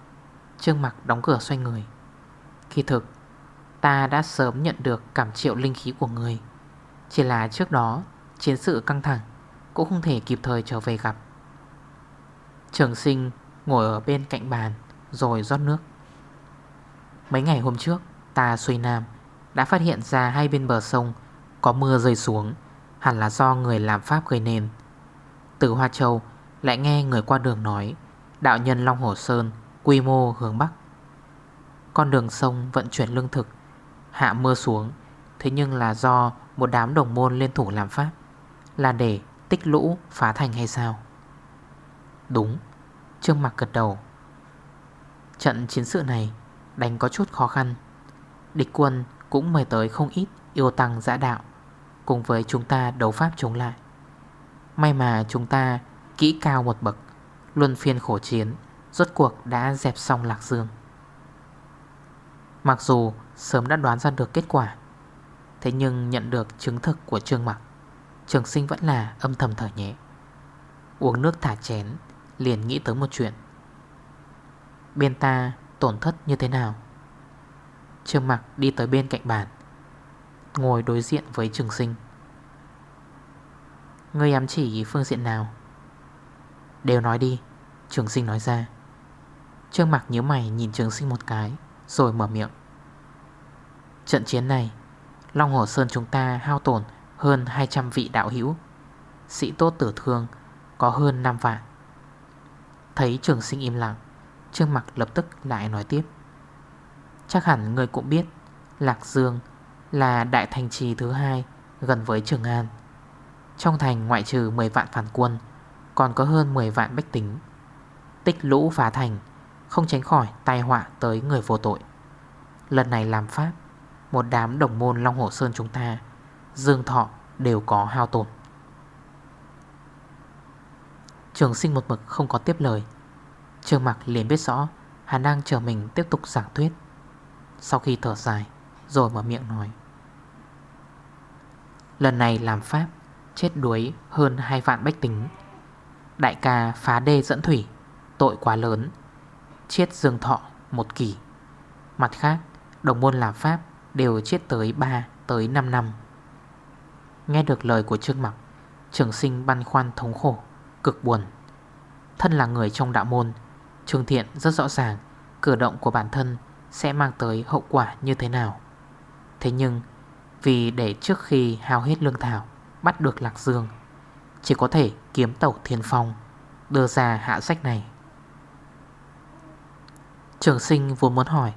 Trương mặc đóng cửa xoay người. Khi thực Ta đã sớm nhận được cảm triệu linh khí của người. Chỉ là trước đó Chiến sự căng thẳng Cũng không thể kịp thời trở về gặp. Trường sinh ngồi ở bên cạnh bàn Rồi rót nước. Mấy ngày hôm trước, Ta xuôi nam Đã phát hiện ra hai bên bờ sông Có mưa rơi xuống, Hẳn là do người làm pháp gây nên. Từ Hoa Châu lại nghe người qua đường nói, Đạo nhân Long Hồ Sơn Quy mô hướng Bắc. Con đường sông vận chuyển lương thực, Hạ mưa xuống, Thế nhưng là do một đám đồng môn liên thủ làm pháp, Là để tích lũ phá thành hay sao? Đúng, Trương Mạc gật đầu. Trận chiến sự này đánh có chút khó khăn. Địch quân cũng mời tới không ít yêu tăng giã đạo, Cùng với chúng ta đấu pháp chống lại. May mà chúng ta kỹ cao một bậc, Luân phiên khổ chiến, Rốt cuộc đã dẹp xong Lạc Dương. Mặc dù sớm đã đoán ra được kết quả, Thế nhưng nhận được chứng thực của Trương Mặc, Trường sinh vẫn là âm thầm thở nhẹ. Uống nước thả chén, Liền nghĩ tới một chuyện. Bên ta tổn thất như thế nào? Trương Mặc đi tới bên cạnh bàn, Ngồi đối diện với trường sinh. Ngươi ám chỉ phương diện nào? Đều nói đi, Trường sinh nói ra. Trương Mặc nhớ mày nhìn trường sinh một cái, Rồi mở miệng. Trận chiến này, Long Hồ Sơn chúng ta hao tổn hơn 200 vị đạo hữu. Sĩ tốt tử thương có hơn 5 vạn. Thấy trường sinh im lặng Trương mặt lập tức lại nói tiếp. Chắc hẳn người cũng biết, Lạc Dương là đại thành trì thứ hai Gần với Trường An. Trong thành ngoại trừ 10 vạn phản quân, Còn có hơn 10 vạn bách tính. Tích lũ phá thành, Không tránh khỏi tai họa tới người vô tội. Lần này làm pháp, Một đám đồng môn Long Hồ Sơn chúng ta, Dương thọ đều có hao tổn. Trường sinh một mực không có tiếp lời trương mặc liền biết rõ Hắn đang chờ mình tiếp tục giảng thuyết. Sau khi thở dài, Rồi mở miệng nói. Lần này làm pháp Chết đuối hơn hai vạn bách tính. Đại ca phá đê dẫn thủy, Tội quá lớn, Chết dương thọ một kỳ Mặt khác, Đồng môn làm pháp Đều chết tới 3 tới 5 năm. Nghe được lời của Trương Mặc Trường sinh băn khoăn thống khổ, Cực buồn. Thân là người trong đạo môn Trương Thiện rất rõ ràng Cử động của bản thân sẽ mang tới hậu quả như thế nào. Thế nhưng, Vì để trước khi hao hết lương thảo, Bắt được Lạc Dương, Chỉ có thể kiếm tẩu thiên phong, Đưa ra hạ sách này. Trường sinh vốn muốn hỏi,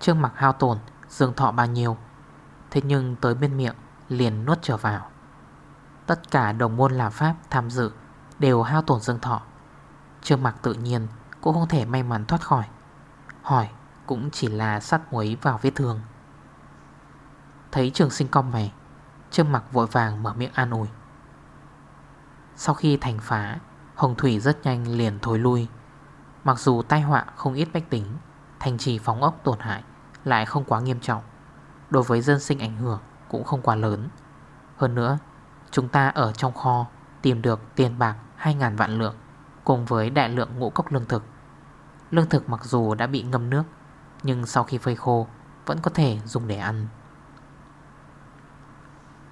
Trương mặc hao tổn Dương thọ bao nhiêu? Thế nhưng tới bên miệng liền nuốt trở vào. Tất cả đồng môn làm pháp tham dự Đều hao tổn dương thọ. Trương mặc tự nhiên cũng không thể may mắn thoát khỏi. Hỏi cũng chỉ là sắt muối vào vết thương. Thấy trường sinh cong mày Trương mặc vội vàng mở miệng an ủi. Sau khi thành phá, Hồng Thủy rất nhanh liền thối lui. Mặc dù tai họa không ít bách tính, Thành trì phóng ốc tổn hại Lại không quá nghiêm trọng, Đối với dân sinh ảnh hưởng cũng không quá lớn. Hơn nữa, Chúng ta ở trong kho Tìm được tiền bạc 2.000 vạn lượng Cùng với đại lượng ngũ cốc lương thực. Lương thực mặc dù đã bị ngâm nước, Nhưng sau khi phơi khô, Vẫn có thể dùng để ăn.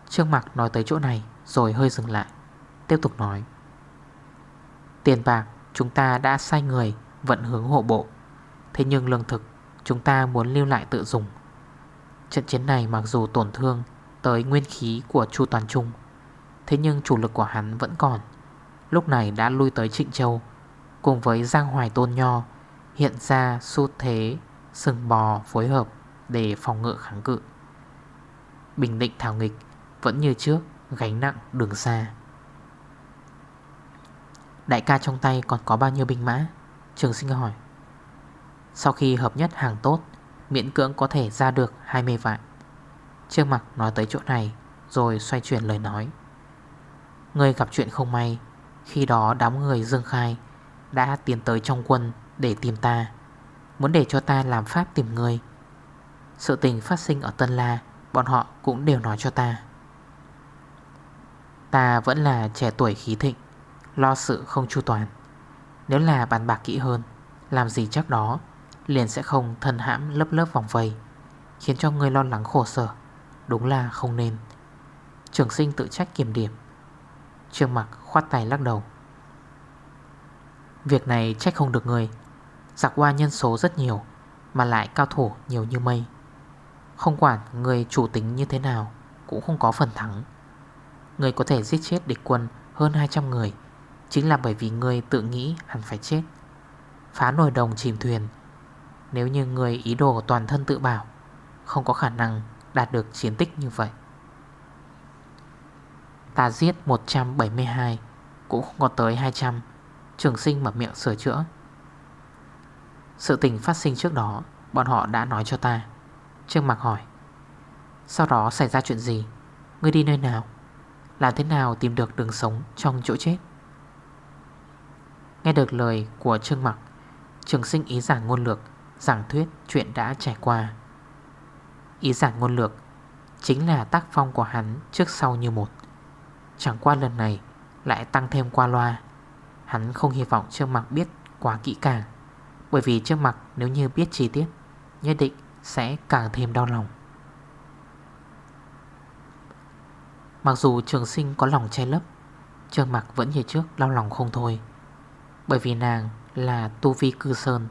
Trương Mạc nói tới chỗ này, Rồi hơi dừng lại, Tiếp tục nói. Tiền bạc chúng ta đã sai người Vận hướng hộ bộ. Thế nhưng lương thực chúng ta muốn lưu lại tự dùng. Trận chiến này mặc dù tổn thương Tới nguyên khí của Chu Toàn Trung, Thế nhưng chủ lực của hắn vẫn còn. Lúc này đã lui tới Trịnh Châu, Cùng với Giang Hoài Tôn Nho Hiện ra xu thế Sừng bò phối hợp Để phòng ngự kháng cự. Bình định thảo nghịch Vẫn như trước, gánh nặng đường xa. Đại ca trong tay còn có bao nhiêu binh mã? Trường sinh hỏi. Sau khi hợp nhất hàng tốt, Miễn cưỡng có thể ra được 20 vạn. Trương mặt nói tới chỗ này, Rồi xoay chuyển lời nói. Người gặp chuyện không may, Khi đó đám người Dương Khai Đã tiến tới trong quân để tìm ta, Muốn để cho ta làm pháp tìm người. Sự tình phát sinh ở Tân La, Bọn họ cũng đều nói cho ta. Ta vẫn là trẻ tuổi khí thịnh, Lo sự không chu toàn. Nếu là bàn bạc kỹ hơn, Làm gì chắc đó, Liền sẽ không thân hãm lớp lớp vòng vây, Khiến cho người lo lắng khổ sở. Đúng là không nên. Trường sinh tự trách kiểm điểm. Trương mặc khoát tay lắc đầu. Việc này trách không được người. Giặc qua nhân số rất nhiều, Mà lại cao thủ nhiều như mây. Không quản người chủ tính như thế nào, Cũng không có phần thắng. Người có thể giết chết địch quân hơn 200 người, Chính là bởi vì người tự nghĩ hẳn phải chết. Phá nồi đồng chìm thuyền. Nếu như người ý đồ toàn thân tự bảo, Không có khả năng đạt được chiến tích như vậy. Ta giết 172 Cũng không có tới 200 Trường sinh mở miệng sửa chữa. Sự tình phát sinh trước đó, Bọn họ đã nói cho ta. Trương Mạc hỏi. Sau đó xảy ra chuyện gì? Ngươi đi nơi nào? Làm thế nào tìm được đường sống trong chỗ chết? Nghe được lời của Trương Mạc, Trường sinh ý giảng ngôn lược, Giảng thuyết chuyện đã trải qua. Ý giảng ngôn lược Chính là tác phong của hắn trước sau như một. Chẳng qua lần này Lại tăng thêm qua loa. Hắn không hy vọng Trương Mạc biết quá kỹ càng. Bởi vì trước mặt nếu như biết chi tiết, Nhất định sẽ càng thêm đau lòng. Mặc dù trường sinh có lòng che lấp, Trường mặt vẫn như trước đau lòng không thôi. Bởi vì nàng là tu vi cư sơn,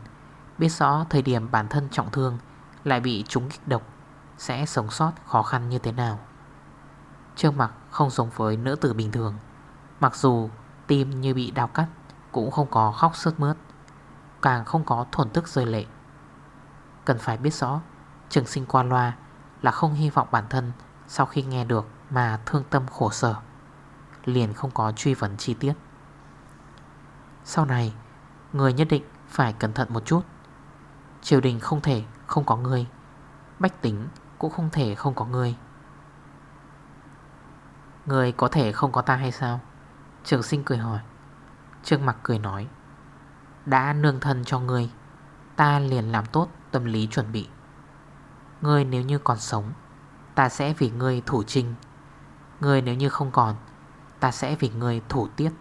Biết rõ thời điểm bản thân trọng thương Lại bị trúng kích độc, Sẽ sống sót khó khăn như thế nào. Trương mặc không giống với nữ tử bình thường, Mặc dù tim như bị đau cắt, Cũng không có khóc sướt mướt. Càng không có thổn thức rơi lệ. Cần phải biết rõ, Trường sinh qua loa Là không hy vọng bản thân Sau khi nghe được mà thương tâm khổ sở, Liền không có truy vấn chi tiết. Sau này, Người nhất định phải cẩn thận một chút. Triều đình không thể không có người, Bách tính cũng không thể không có người. Người có thể không có ta hay sao? Trường sinh cười hỏi. Trương mặc cười nói. Đã nương thân cho người Ta liền làm tốt tâm lý chuẩn bị. Ngươi nếu như còn sống, Ta sẽ vì ngươi thủ trinh Ngươi nếu như không còn, Ta sẽ vì ngươi thủ tiết.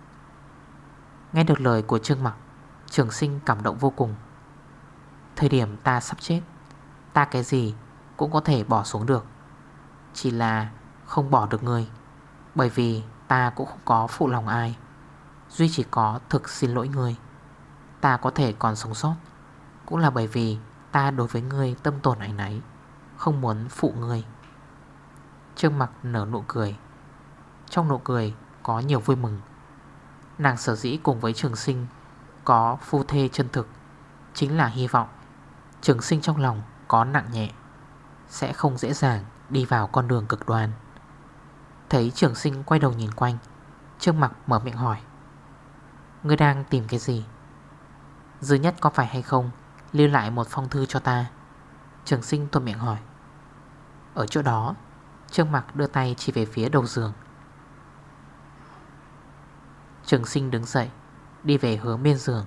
Nghe được lời của Trương Mặc, Trường sinh cảm động vô cùng. Thời điểm ta sắp chết, Ta cái gì cũng có thể bỏ xuống được. Chỉ là không bỏ được người Bởi vì ta cũng không có phụ lòng ai, Duy chỉ có thực xin lỗi người Ta có thể còn sống sót. Cũng là bởi vì ta đối với người tâm tổn ảnh ấy Không muốn phụ người Trương mặt nở nụ cười. Trong nụ cười có nhiều vui mừng. Nàng sở dĩ cùng với trường sinh Có phu thê chân thực Chính là hy vọng Trường sinh trong lòng có nặng nhẹ, Sẽ không dễ dàng đi vào con đường cực đoan. Thấy trường sinh quay đầu nhìn quanh, Trương mặt mở miệng hỏi, Ngươi đang tìm cái gì? Dư nhất có phải hay không? Lưu lại một phong thư cho ta. Trường sinh tuôn miệng hỏi. Ở chỗ đó, Trương mặt đưa tay chỉ về phía đầu giường. Trường sinh đứng dậy, Đi về hướng bên giường.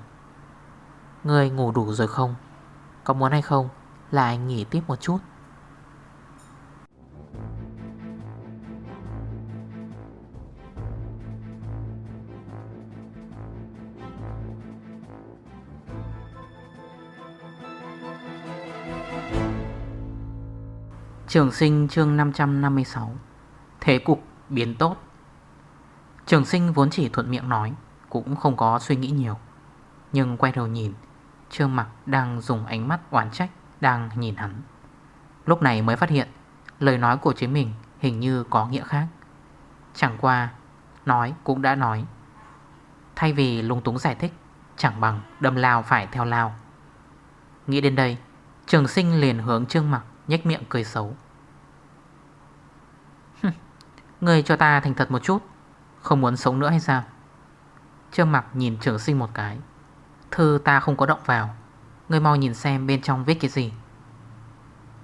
Ngươi ngủ đủ rồi không? Có muốn hay không? Lại nghỉ tiếp một chút. Trường sinh chương 556 Thế cục biến tốt. Trường sinh vốn chỉ thuận miệng nói, Cũng không có suy nghĩ nhiều. Nhưng quay đầu nhìn, Trương mặt đang dùng ánh mắt oán trách, Đang nhìn hắn. Lúc này mới phát hiện, Lời nói của chính mình hình như có nghĩa khác. Chẳng qua, Nói cũng đã nói. Thay vì lung túng giải thích, Chẳng bằng đâm lao phải theo lao. Nghĩ đến đây, Trường sinh liền hướng trương mặt nhếch miệng cười xấu. Người cho ta thành thật một chút, Không muốn sống nữa hay sao? Trương mặt nhìn trường sinh một cái. Thư ta không có động vào. Người mau nhìn xem bên trong viết cái gì.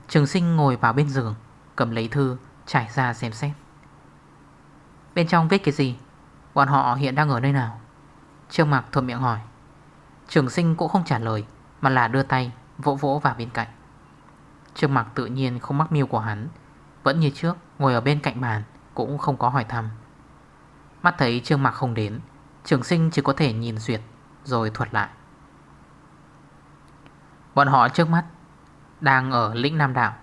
Trường sinh ngồi vào bên giường, Cầm lấy thư, trải ra xem xét. Bên trong viết cái gì? Bọn họ hiện đang ở nơi nào? Trương Mạc thuận miệng hỏi. Trường sinh cũng không trả lời, Mà là đưa tay vỗ vỗ vào bên cạnh. Trương Mạc tự nhiên không mắc miêu của hắn, Vẫn như trước, ngồi ở bên cạnh bàn, Cũng không có hỏi thăm. Mắt thấy Trương Mạc không đến, Trường sinh chỉ có thể nhìn duyệt, Rồi thuật lại. Bọn họ trước mắt Đang ở lĩnh Nam Đảo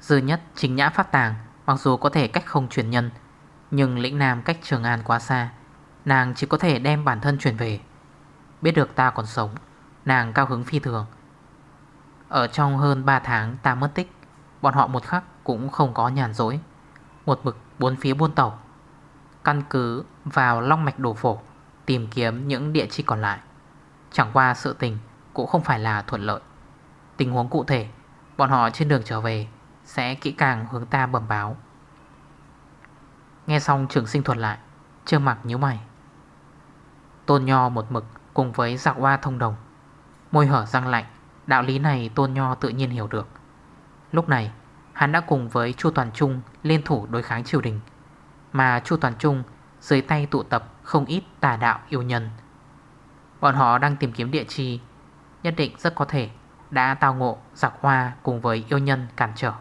Dư nhất chính nhã phát tàng, Mặc dù có thể cách không chuyển nhân, Nhưng lĩnh Nam cách Trường An quá xa, Nàng chỉ có thể đem bản thân chuyển về. Biết được ta còn sống, Nàng cao hứng phi thường ở trong hơn 3 tháng ta mất tích, Bọn họ một khắc cũng không có nhàn dối Một mực bốn phía buôn tàu. Căn cứ vào long mạch đổ phổ, Tìm kiếm những địa chỉ còn lại. Chẳng qua sự tình cũng không phải là thuận lợi. Tình huống cụ thể, Bọn họ trên đường trở về Sẽ kỹ càng hướng ta bẩm báo. Nghe xong trường sinh thuật lại Trương mặt nhíu mày. Tôn Nho một mực cùng với giặc hoa thông đồng. Môi hở răng lạnh Đạo lý này Tôn Nho tự nhiên hiểu được. Lúc này, hắn đã cùng với Chu Toàn Trung Liên thủ đối kháng triều đình. Mà Chu Toàn Trung dưới tay tụ tập không ít tà đạo yêu nhân. Bọn họ đang tìm kiếm địa chi, Nhất định rất có thể Đã tao ngộ giặc hoa cùng với yêu nhân cản trở.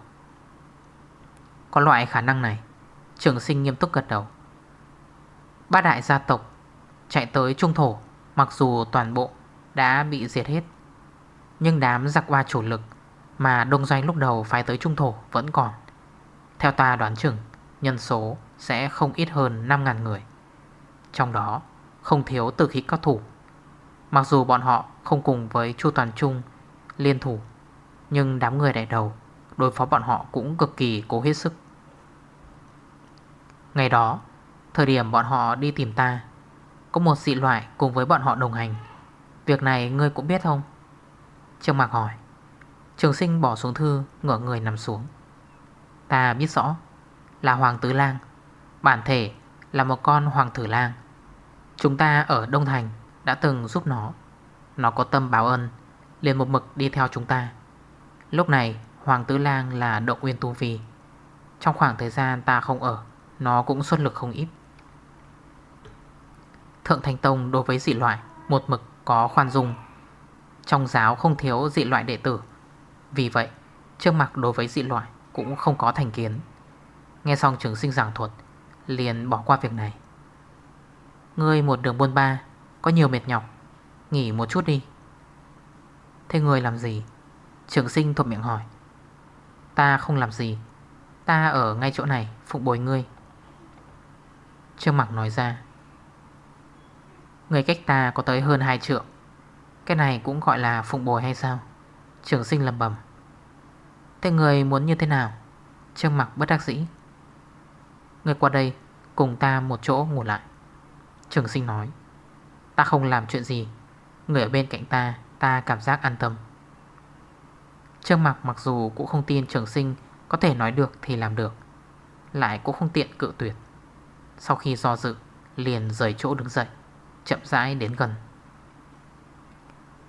Có loại khả năng này, Trường sinh nghiêm túc gật đầu. Ba đại gia tộc Chạy tới trung thổ, Mặc dù toàn bộ đã bị diệt hết. Nhưng đám giặc qua chủ lực Mà đông doanh lúc đầu phải tới trung thổ vẫn còn. Theo ta đoán chừng, Nhân số sẽ không ít hơn 5.000 người. Trong đó, không thiếu tử khí cao thủ. Mặc dù bọn họ không cùng với Chu Toàn Trung liên thủ, Nhưng đám người đại đầu Đối phó bọn họ cũng cực kỳ cố hết sức. Ngày đó, Thời điểm bọn họ đi tìm ta, Có một dị loại cùng với bọn họ đồng hành. Việc này ngươi cũng biết không? Trương Mạc hỏi. Trường sinh bỏ xuống thư, Ngửa người nằm xuống. Ta biết rõ, Là Hoàng Tứ Lang. Bản thể là một con Hoàng Tử Lang. Chúng ta ở Đông Thành Đã từng giúp nó. Nó có tâm báo ân, liền một mực đi theo chúng ta. Lúc này, Hoàng Tứ Lang là động nguyên tu vi Trong khoảng thời gian ta không ở, Nó cũng xuất lực không ít. Thượng Thành Tông đối với dị loại Một mực có khoan dung trong giáo không thiếu dị loại đệ tử. Vì vậy, Trước mặt đối với dị loại Cũng không có thành kiến. Nghe xong trường sinh giảng thuật, Liền bỏ qua việc này. Ngươi một đường buôn ba, Có nhiều mệt nhọc, Nghỉ một chút đi. Thế người làm gì? Trường sinh thuộc miệng hỏi. Ta không làm gì. Ta ở ngay chỗ này phụng bồi ngươi. Trương Mạc nói ra. Người cách ta có tới hơn 2 trượng. Cái này cũng gọi là phụng bồi hay sao? Trường sinh lầm bầm Thế người muốn như thế nào? Trương Mặc bất đắc dĩ. Người qua đây, cùng ta một chỗ ngủ lại. Trường sinh nói. Ta không làm chuyện gì. Người ở bên cạnh ta Ta cảm giác an tâm. Trương Mặc mặc dù cũng không tin trường sinh Có thể nói được thì làm được. Lại cũng không tiện cự tuyệt. Sau khi do dự, Liền rời chỗ đứng dậy, Chậm rãi đến gần.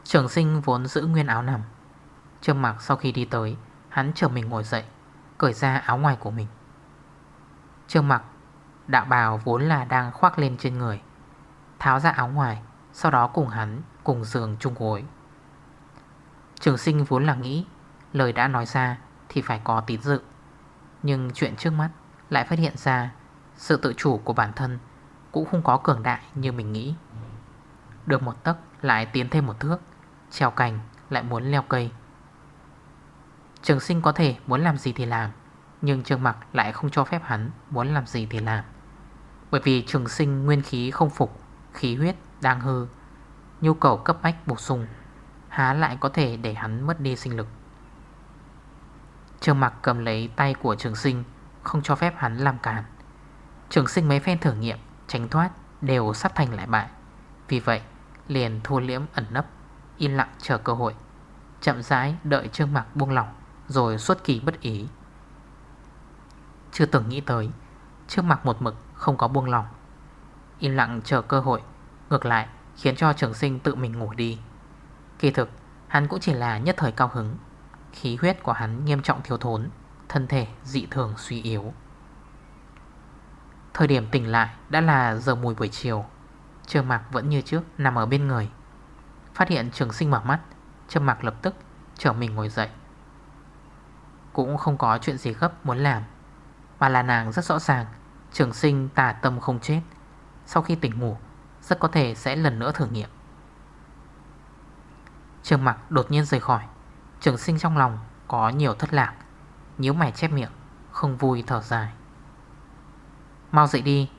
Trường sinh vốn giữ nguyên áo nằm. Trương mặc sau khi đi tới, Hắn chờ mình ngồi dậy, Cởi ra áo ngoài của mình. Trương mặc Đạo bào vốn là đang khoác lên trên người, Tháo ra áo ngoài, Sau đó cùng hắn cùng giường chung gối. Trường sinh vốn là nghĩ, Lời đã nói ra thì phải có tín dự. Nhưng chuyện trước mắt lại phát hiện ra Sự tự chủ của bản thân Cũng không có cường đại như mình nghĩ. Được một tấc lại tiến thêm một thước Treo cành, lại muốn leo cây. Trường sinh có thể muốn làm gì thì làm, Nhưng trường mặc lại không cho phép hắn Muốn làm gì thì làm. Bởi vì trường sinh nguyên khí không phục, Khí huyết đang hư, Nhu cầu cấp bách bổ sung, Há lại có thể để hắn mất đi sinh lực. Trường mặc cầm lấy tay của trường sinh, Không cho phép hắn làm cản Trường sinh mấy phen thử nghiệm, Tránh thoát đều sắp thành lại bại. Vì vậy, liền thua liễm ẩn nấp. Yên lặng chờ cơ hội. Chậm rãi đợi trương mạc buông lỏng, Rồi xuất kỳ bất ý. Chưa từng nghĩ tới, Trương mạc một mực không có buông lỏng. Yên lặng chờ cơ hội, Ngược lại khiến cho trường sinh tự mình ngủ đi. Kỳ thực, Hắn cũng chỉ là nhất thời cao hứng. Khí huyết của hắn nghiêm trọng thiếu thốn, Thân thể dị thường suy yếu. Thời điểm tỉnh lại đã là giờ mùi buổi chiều. Trương Mạc vẫn như trước nằm ở bên người. Phát hiện trường sinh mở mắt, Trương mặc lập tức trở mình ngồi dậy. Cũng không có chuyện gì gấp muốn làm, Mà là nàng rất rõ ràng, Trường sinh tà tâm không chết. Sau khi tỉnh ngủ, Rất có thể sẽ lần nữa thử nghiệm. Trường mặc đột nhiên rời khỏi. Trường sinh trong lòng có nhiều thất lạc, Nhíu mày chép miệng, Không vui thở dài. Mau dậy đi.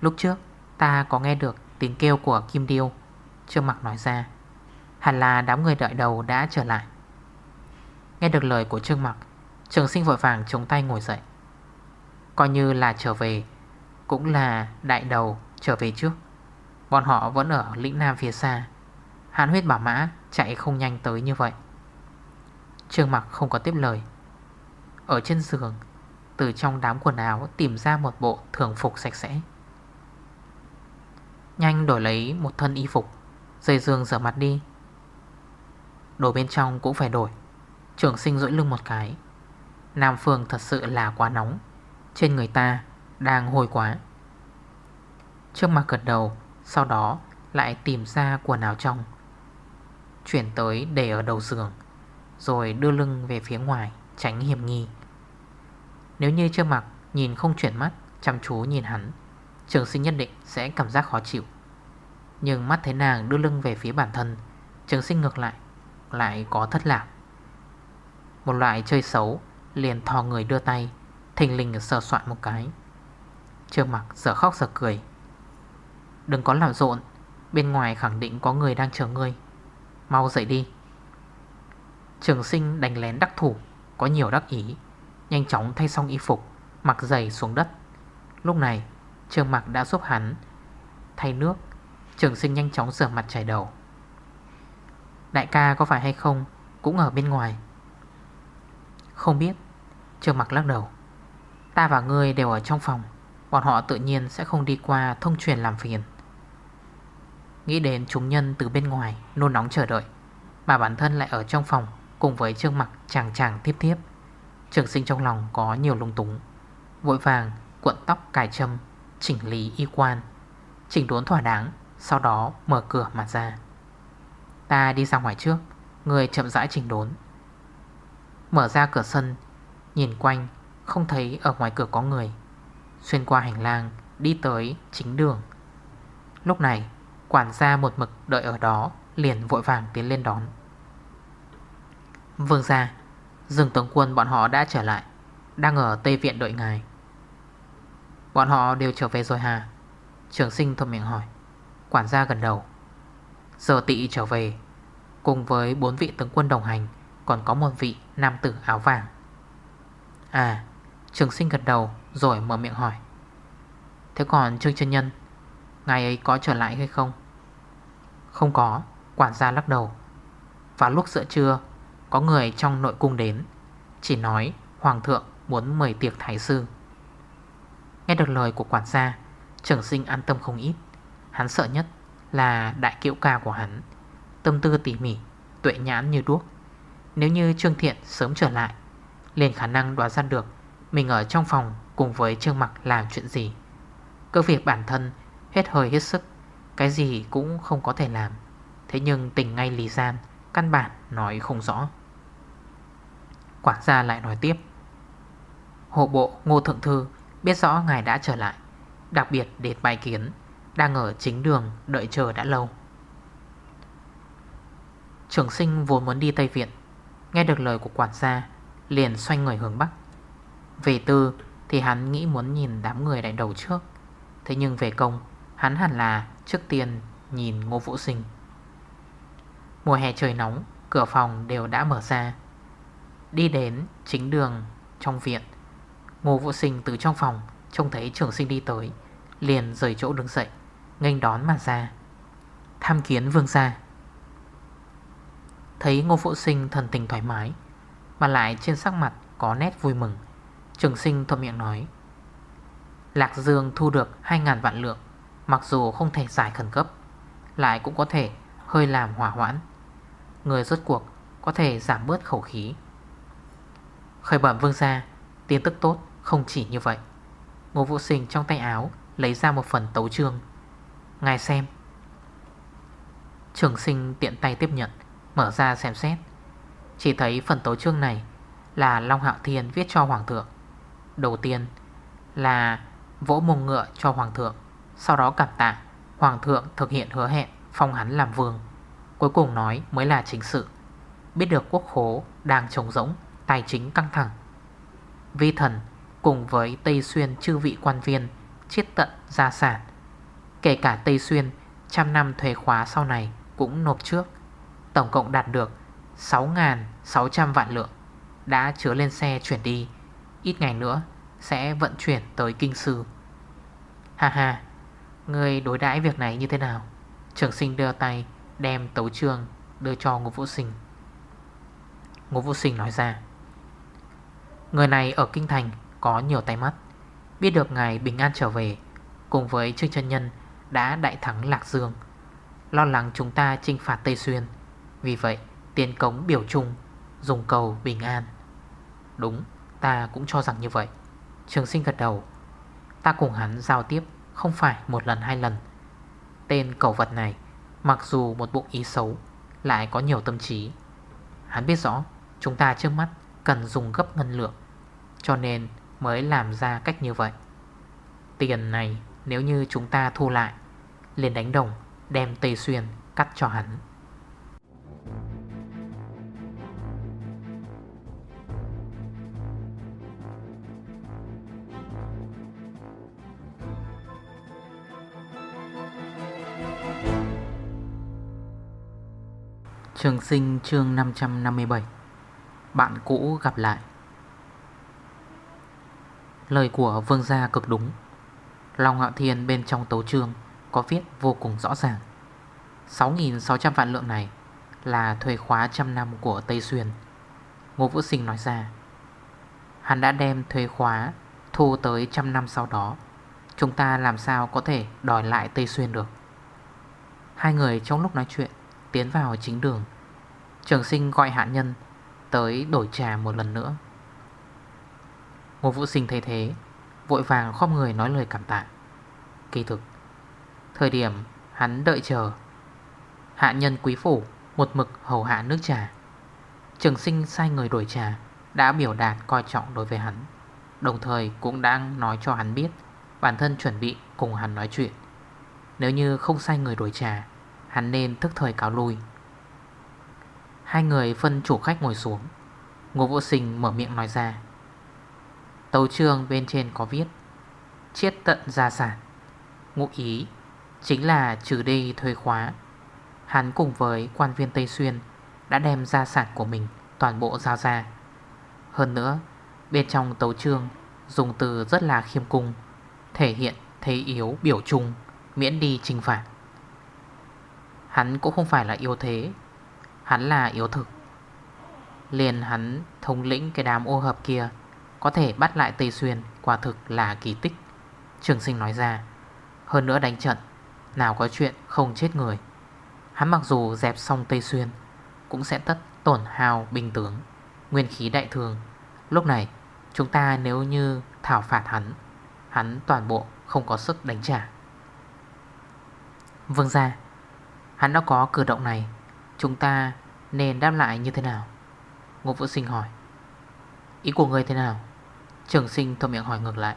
Lúc trước, ta có nghe được tiếng kêu của Kim Điêu, Trương Mạc nói ra. Hẳn là đám người đợi đầu đã trở lại. Nghe được lời của Trương mặc, Trường sinh vội vàng chống tay ngồi dậy. Coi như là trở về, Cũng là đại đầu trở về trước. Bọn họ vẫn ở lĩnh Nam phía xa. Hàn huyết bảo mã chạy không nhanh tới như vậy. Trương mặc không có tiếp lời. Ở trên giường, Từ trong đám quần áo tìm ra một bộ thường phục sạch sẽ. Nhanh đổi lấy một thân y phục, Rời giường rửa mặt đi. Đồ bên trong cũng phải đổi. Trường sinh rỗi lưng một cái. Nam Phương thật sự là quá nóng. Trên người ta đang hôi quá. Trước mặt gật đầu, Sau đó lại tìm ra quần áo trong. Chuyển tới để ở đầu giường, Rồi đưa lưng về phía ngoài, Tránh hiểm nghi. Nếu như chưa mặc nhìn không chuyển mắt, Chăm chú nhìn hắn, Trường sinh nhất định sẽ cảm giác khó chịu. Nhưng mắt thấy nàng đưa lưng về phía bản thân, Trường sinh ngược lại lại có thất lạc. Một loại chơi xấu Liền thò người đưa tay, Thình lình sờ soạn một cái. Trương mặc giờ khóc giờ cười. Đừng có làm rộn, Bên ngoài khẳng định có người đang chờ ngươi. Mau dậy đi. Trường sinh đánh lén đắc thủ, Có nhiều đắc ý. Nhanh chóng thay xong y phục, Mặc giày xuống đất. Lúc này Trường mặc đã giúp hắn Thay nước. Trường sinh nhanh chóng rửa mặt chảy đầu. Đại ca có phải hay không Cũng ở bên ngoài. Không biết. Trường mặc lắc đầu. Ta và ngươi đều ở trong phòng. Bọn họ tự nhiên sẽ không đi qua thông truyền làm phiền. Nghĩ đến chúng nhân từ bên ngoài, Nôn nóng chờ đợi, Mà bản thân lại ở trong phòng Cùng với trương mặt chàng chàng tiếp tiếp Trường sinh trong lòng có nhiều lung túng. Vội vàng, cuộn tóc cài châm, Chỉnh lý y quan, Chỉnh đốn thỏa đáng, Sau đó mở cửa mặt ra. Ta đi ra ngoài trước. Người chậm rãi chỉnh đốn. Mở ra cửa sân. Nhìn quanh, Không thấy ở ngoài cửa có người. Xuyên qua hành lang, Đi tới chính đường. Lúc này, Quản gia một mực đợi ở đó, Liền vội vàng tiến lên đón. Vương gia Dừng tướng quân bọn họ đã trở lại. Đang ở Tây Viện đợi ngài. Bọn họ đều trở về rồi hà Trường sinh thông miệng hỏi. Quản gia gần đầu. Giờ tị trở về, Cùng với bốn vị tướng quân đồng hành, Còn có một vị nam tử áo vàng. À Trường sinh gật đầu rồi mở miệng hỏi. Thế còn Trương chân Nhân, Ngài ấy có trở lại hay không? Không có, Quản gia lắc đầu. Vào lúc giữa trưa, Có người trong nội cung đến, Chỉ nói Hoàng thượng muốn mời tiệc thái sư. Nghe được lời của quản gia, Trường sinh an tâm không ít. Hắn sợ nhất là đại kiệu ca của hắn. Tâm tư tỉ mỉ, Tuệ nhãn như đuốc. Nếu như Trương Thiện sớm trở lại, liền khả năng đoán ra được Mình ở trong phòng cùng với Trương Mặc làm chuyện gì. Cơ việc bản thân Hết hơi hết sức, Cái gì cũng không có thể làm. Thế nhưng tình ngay lý gian Căn bản nói không rõ. Quản gia lại nói tiếp. Hộ bộ Ngô Thượng Thư Biết rõ ngài đã trở lại, Đặc biệt để bài kiến. Đang ở chính đường, đợi chờ đã lâu. Trường sinh vốn muốn đi Tây Viện, Nghe được lời của quản gia, Liền xoay người hướng Bắc. Về tư thì hắn nghĩ muốn nhìn đám người đại đầu trước, Thế nhưng về công, Hắn hẳn là trước tiên nhìn ngô vũ sinh. Mùa hè trời nóng, Cửa phòng đều đã mở ra. Đi đến chính đường trong viện, Ngô vũ sinh từ trong phòng Trông thấy trường sinh đi tới, Liền rời chỗ đứng dậy. Ngênh đón mà ra. Tham kiến vương gia. Thấy ngô vũ sinh thần tình thoải mái, Mà lại trên sắc mặt có nét vui mừng, Trường sinh thuận miệng nói. Lạc Dương thu được 2.000 vạn lượng, Mặc dù không thể giải khẩn cấp, Lại cũng có thể hơi làm hỏa hoãn. Người rốt cuộc Có thể giảm bớt khẩu khí. Khởi bẩm vương gia, Tin tức tốt không chỉ như vậy. Ngô Vũ Sinh trong tay áo Lấy ra một phần tấu trương Ngài xem. Trường sinh tiện tay tiếp nhận, Mở ra xem xét. Chỉ thấy phần tấu chương này Là Long Hạo Thiên viết cho Hoàng thượng. Đầu tiên là vỗ mông ngựa cho Hoàng thượng, Sau đó cảm tạ, Hoàng thượng thực hiện hứa hẹn phong hắn làm vương. Cuối cùng nói mới là chính sự. Biết được quốc khố đang trống rỗng, Tài chính căng thẳng. Vi thần cùng với Tây Xuyên chư vị quan viên Chiết tận gia sản Kể cả Tây Xuyên, Trăm năm thuế khóa sau này cũng nộp trước. Tổng cộng đạt được 6.600 vạn lượng Đã chứa lên xe chuyển đi. Ít ngày nữa sẽ vận chuyển tới kinh sư. Ha ha, Người đối đãi việc này như thế nào? Trường sinh đưa tay Đem tấu trương đưa cho Ngô Vũ Sinh. Ngô Vũ Sinh nói ra, Người này ở Kinh Thành Có nhiều tay mắt, Biết được ngài bình an trở về Cùng với Trương chân Nhân đã đại thắng Lạc Dương. Lo lắng chúng ta chinh phạt Tây Xuyên. Vì vậy tiên cống biểu trung Dùng cầu bình an. Đúng, ta cũng cho rằng như vậy. Trường sinh gật đầu. Ta cùng hắn giao tiếp không phải một lần hai lần. Tên cầu vật này, Mặc dù một bụng ý xấu, Lại có nhiều tâm trí. Hắn biết rõ, chúng ta trước mắt Cần dùng gấp ngân lượng, Cho nên mới làm ra cách như vậy. Tiền này nếu như chúng ta thu lại, liền đánh đồng, Đem Tây Xuyên cắt cho hắn. Trường sinh chương 557 Bạn cũ gặp lại. Lời của vương gia cực đúng. Long Hạo Thiên bên trong tấu trương Có viết vô cùng rõ ràng. 6.600 vạn lượng này Là thuê khóa trăm năm của Tây Xuyên. Ngô Vũ Sinh nói ra, Hắn đã đem thuê khóa Thu tới trăm năm sau đó. Chúng ta làm sao có thể đòi lại Tây Xuyên được? Hai người trong lúc nói chuyện Tiến vào chính đường. Trường sinh gọi hạ nhân Tới đổi trà một lần nữa. Ngô Vũ Sinh thấy thế Vội vàng khom người nói lời cảm tạ. Kỳ thực, Thời điểm hắn đợi chờ, Hạ nhân quý phủ Một mực hầu hạ nước trà. Trường sinh sai người đổi trà Đã biểu đạt coi trọng đối với hắn, Đồng thời cũng đang nói cho hắn biết Bản thân chuẩn bị cùng hắn nói chuyện. Nếu như không sai người đổi trà, Hắn nên thức thời cáo lui. Hai người phân chủ khách ngồi xuống. Ngô Vũ Sinh mở miệng nói ra. Tấu trương bên trên có viết, Chiết tận gia sản. Ngụ ý Chính là trừ đi thuê khóa. Hắn cùng với quan viên Tây Xuyên Đã đem gia sản của mình Toàn bộ giao ra. Hơn nữa, Bên trong tấu trương Dùng từ rất là khiêm cung, Thể hiện thế yếu biểu trung, Miễn đi trình phạt. Hắn cũng không phải là yếu thế, Hắn là yếu thực. Liền hắn thống lĩnh cái đám ô hợp kia có thể bắt lại Tây Xuyên, Quả thực là kỳ tích. Trường sinh nói ra, Hơn nữa đánh trận, Nào có chuyện không chết người. Hắn mặc dù dẹp xong Tây Xuyên, Cũng sẽ tất tổn hào binh tướng, Nguyên khí đại thường Lúc này, chúng ta nếu như thảo phạt hắn Hắn toàn bộ không có sức đánh trả. Vương ra Hắn đã có cử động này, Chúng ta nên đáp lại như thế nào? Ngô Vũ Sinh hỏi. Ý của người thế nào? Trường sinh thông miệng hỏi ngược lại.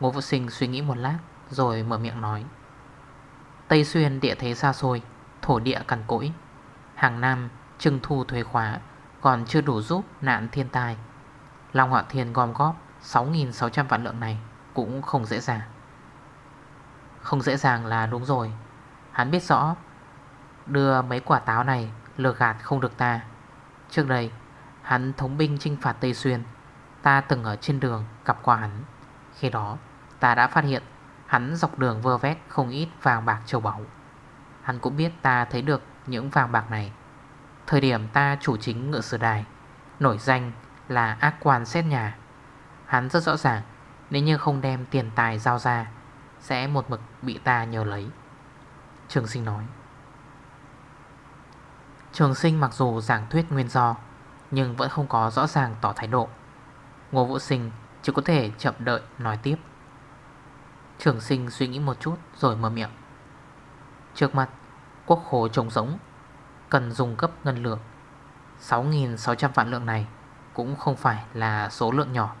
Ngô Vũ Sinh suy nghĩ một lát, Rồi mở miệng nói. Tây Xuyên địa thế xa xôi, Thổ địa cằn cỗi. Hàng Nam, trưng thu thuế khóa, Còn chưa đủ giúp nạn thiên tai. Long Họa Thiên gom góp 6.600 vạn lượng này Cũng không dễ dàng. Không dễ dàng là đúng rồi. Hắn biết rõ, Đưa mấy quả táo này lừa gạt không được ta. Trước đây, Hắn thống binh chinh phạt Tây Xuyên Ta từng ở trên đường gặp qua hắn. Khi đó, ta đã phát hiện Hắn dọc đường vơ vét không ít vàng bạc châu báu. Hắn cũng biết ta thấy được những vàng bạc này. Thời điểm ta chủ chính ngựa sử đài, Nổi danh là ác quan xét nhà. Hắn rất rõ ràng, Nếu như không đem tiền tài giao ra, Sẽ một mực bị ta nhờ lấy. Trường sinh nói. Trường sinh mặc dù giảng thuyết nguyên do, Nhưng vẫn không có rõ ràng tỏ thái độ. Ngô Vũ Sinh chỉ có thể chậm đợi nói tiếp. Trường sinh suy nghĩ một chút rồi mở miệng. Trước mặt, Quốc khố trống giống Cần dùng cấp ngân lượng. 6.600 vạn lượng này Cũng không phải là số lượng nhỏ.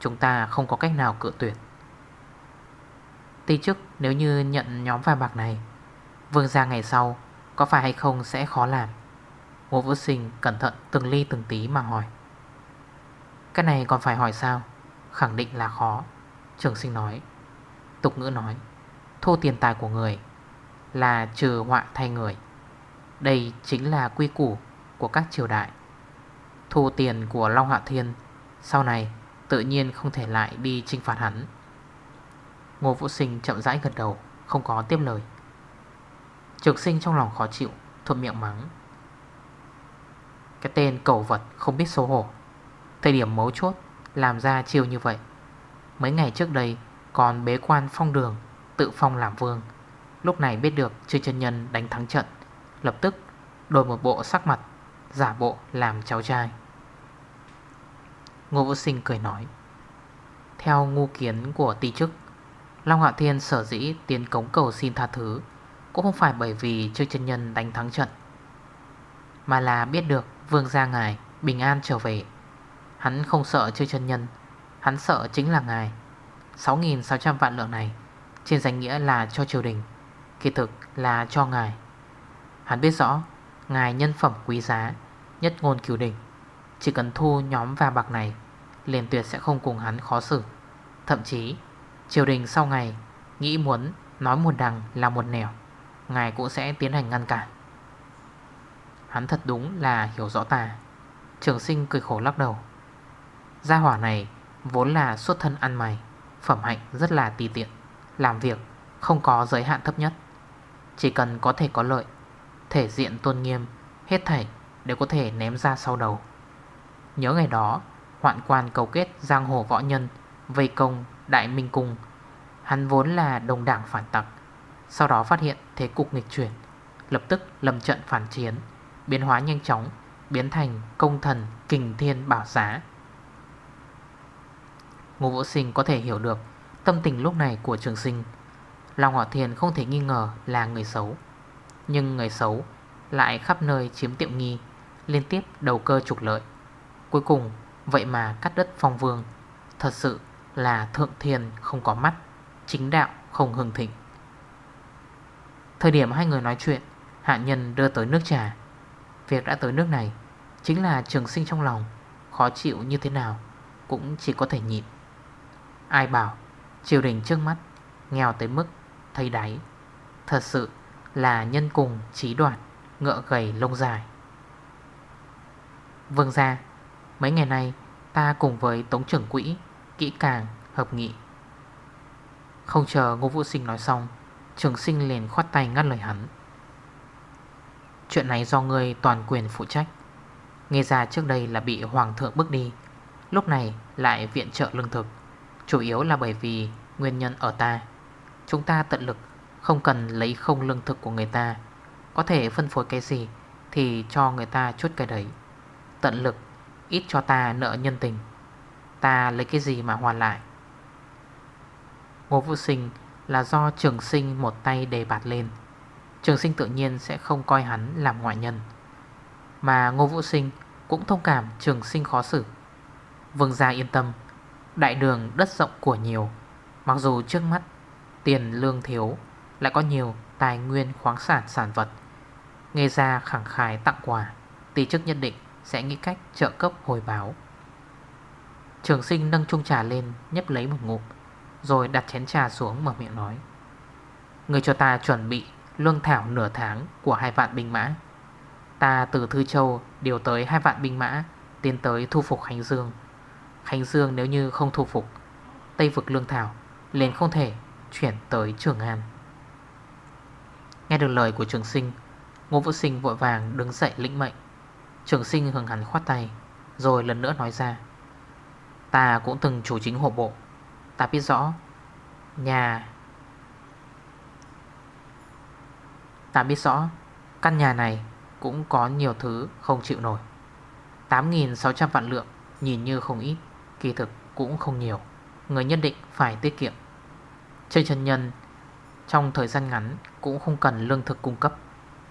Chúng ta không có cách nào cự tuyệt. Ti chức nếu như nhận nhóm vàng bạc này, Vương gia ngày sau Có phải hay không sẽ khó làm? Ngô Vũ Sinh cẩn thận từng ly từng tí mà hỏi. Cái này còn phải hỏi sao? Khẳng định là khó. Trường sinh nói. Tục ngữ nói. Thu tiền tài của người Là trừ họa thay người. Đây chính là quy củ của các triều đại. Thu tiền của Long Hạ Thiên Sau này tự nhiên không thể lại đi trinh phạt hắn. Ngô Vũ Sinh chậm rãi gật đầu, Không có tiếp lời. Trường sinh trong lòng khó chịu Thuộc miệng mắng. Cái tên cầu vật không biết xấu hổ. Thời điểm mấu chốt Làm ra chiêu như vậy. Mấy ngày trước đây, còn bế quan phong đường, Tự phong làm vương. Lúc này biết được chư chân nhân đánh thắng trận, Lập tức đổi một bộ sắc mặt, Giả bộ làm cháu trai. Ngô Vũ Sinh cười nói, Theo ngu kiến của tỷ chức, Long Hạ Thiên sở dĩ tiến cống cầu xin tha thứ Cũng không phải bởi vì chư chân nhân đánh thắng trận, Mà là biết được vương gia ngài bình an trở về. Hắn không sợ chư chân nhân. Hắn sợ chính là ngài. 6.600 vạn lượng này, Trên danh nghĩa là cho triều đình, Kỳ thực là cho ngài. Hắn biết rõ, Ngài nhân phẩm quý giá, Nhất ngôn cửu đỉnh Chỉ cần thu nhóm vàng bạc này, liền tuyệt sẽ không cùng hắn khó xử. Thậm chí, Triều đình sau ngày Nghĩ muốn nói một đằng là một nẻo, Ngài cũng sẽ tiến hành ngăn cản. Hắn thật đúng là hiểu rõ ta. Trường sinh cười khổ lắc đầu. Gia hỏa này Vốn là xuất thân ăn mày, Phẩm hạnh rất là tì tiện, Làm việc không có giới hạn thấp nhất. Chỉ cần có thể có lợi, Thể diện tôn nghiêm, Hết thảy đều có thể ném ra sau đầu. Nhớ ngày đó, Hoạn quan cầu kết giang hồ võ nhân, Vây công đại minh cung, Hắn vốn là đồng đảng phản tặc, Sau đó phát hiện thế cục nghịch chuyển, Lập tức lâm trận phản chiến, Biến hóa nhanh chóng, Biến thành công thần kình thiên bảo giá. Ngô Vũ Sinh có thể hiểu được Tâm tình lúc này của trường sinh. Long Hỏa Thiền không thể nghi ngờ là người xấu. Nhưng người xấu Lại khắp nơi chiếm tiệm nghi, Liên tiếp đầu cơ trục lợi. Cuối cùng, vậy mà cắt đất phong vương, Thật sự là thượng thiền không có mắt, Chính đạo không hưng thịnh. Thời điểm hai người nói chuyện, Hạ nhân đưa tới nước trà. Việc đã tới nước này Chính là trường sinh trong lòng, Khó chịu như thế nào Cũng chỉ có thể nhịn. Ai bảo? Triều đình trước mắt Nghèo tới mức thấy đáy. Thật sự là nhân cùng trí đoạt, Ngựa gầy lông dài. Vương ra Mấy ngày nay ta cùng với tống trưởng quỹ, Kỹ càng, hợp nghị. Không chờ Ngô Vũ Sinh nói xong, Trường sinh liền khoát tay ngắt lời hắn. Chuyện này do người toàn quyền phụ trách. Nghe ra trước đây là bị hoàng thượng bước đi, Lúc này lại viện trợ lương thực. Chủ yếu là bởi vì nguyên nhân ở ta. Chúng ta tận lực, Không cần lấy không lương thực của người ta. Có thể phân phối cái gì Thì cho người ta chút cái đấy. Tận lực, Ít cho ta nợ nhân tình. Ta lấy cái gì mà hoàn lại? Ngô Vũ Sinh là do trường sinh một tay đề bạt lên. Trường sinh tự nhiên sẽ không coi hắn làm ngoại nhân. Mà Ngô Vũ Sinh cũng thông cảm trường sinh khó xử. Vương gia yên tâm Đại đường, đất rộng của nhiều. Mặc dù trước mắt, tiền lương thiếu, Lại có nhiều tài nguyên khoáng sản sản vật. Nghe ra khẳng khái tặng quà, Tỷ chức nhất định sẽ nghĩ cách trợ cấp hồi báo. Trường sinh nâng chung trà lên, nhấp lấy một ngụm, Rồi đặt chén trà xuống mở miệng nói. Người cho ta chuẩn bị lương thảo nửa tháng của hai vạn binh mã. Ta từ Thư Châu điều tới hai vạn binh mã, Tiến tới thu phục Khánh Dương. Khánh Dương nếu như không thu phục Tây vực lương thảo, liền không thể chuyển tới Trường An. Nghe được lời của trường sinh, Ngô Vũ Sinh vội vàng đứng dậy lĩnh mệnh. Trường sinh hừng hẳn khoát tay, Rồi lần nữa nói ra. Ta cũng từng chủ chính hộ bộ, Ta biết rõ Nhà, Ta biết rõ Căn nhà này cũng có nhiều thứ không chịu nổi. 8.600 vạn lượng Nhìn như không ít. Kỳ thực cũng không nhiều. Người nhất định phải tiết kiệm. Chơi chân nhân, Trong thời gian ngắn cũng không cần lương thực cung cấp.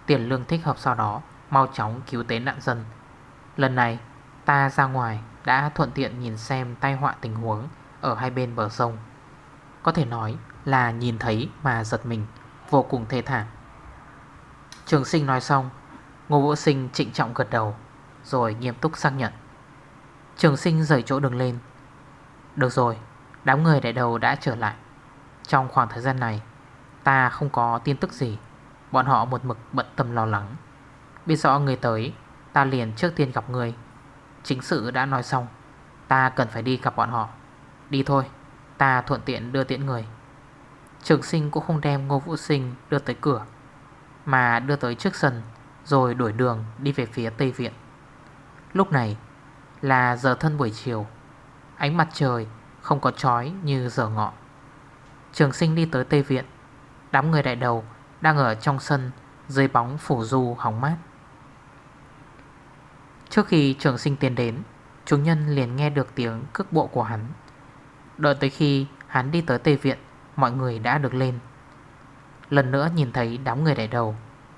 Tiền lương thích hợp sau đó, Mau chóng cứu tế nạn dân. Lần này, ta ra ngoài Đã thuận tiện nhìn xem tai họa tình huống Ở hai bên bờ sông. Có thể nói là nhìn thấy mà giật mình, Vô cùng thê thảm. Trường sinh nói xong, Ngô Vũ Sinh trịnh trọng gật đầu, Rồi nghiêm túc xác nhận. Trường sinh rời chỗ đường lên. Được rồi, Đám người đại đầu đã trở lại. Trong khoảng thời gian này, Ta không có tin tức gì. Bọn họ một mực bận tâm lo lắng. Biết rõ người tới, Ta liền trước tiên gặp người. Chính sự đã nói xong, Ta cần phải đi gặp bọn họ. Đi thôi, Ta thuận tiện đưa tiễn người. Trường sinh cũng không đem Ngô Vũ Sinh đưa tới cửa, Mà đưa tới trước sân, Rồi đuổi đường đi về phía Tây Viện. Lúc này là giờ thân buổi chiều. Ánh mặt trời không có trói như giờ ngọ. Trường sinh đi tới Tây Viện. Đám người đại đầu đang ở trong sân Dưới bóng phủ du hóng mát. Trước khi trường sinh tiến đến, Chúng nhân liền nghe được tiếng cước bộ của hắn. Đợi tới khi hắn đi tới Tây Viện, Mọi người đã được lên. Lần nữa nhìn thấy đám người đại đầu,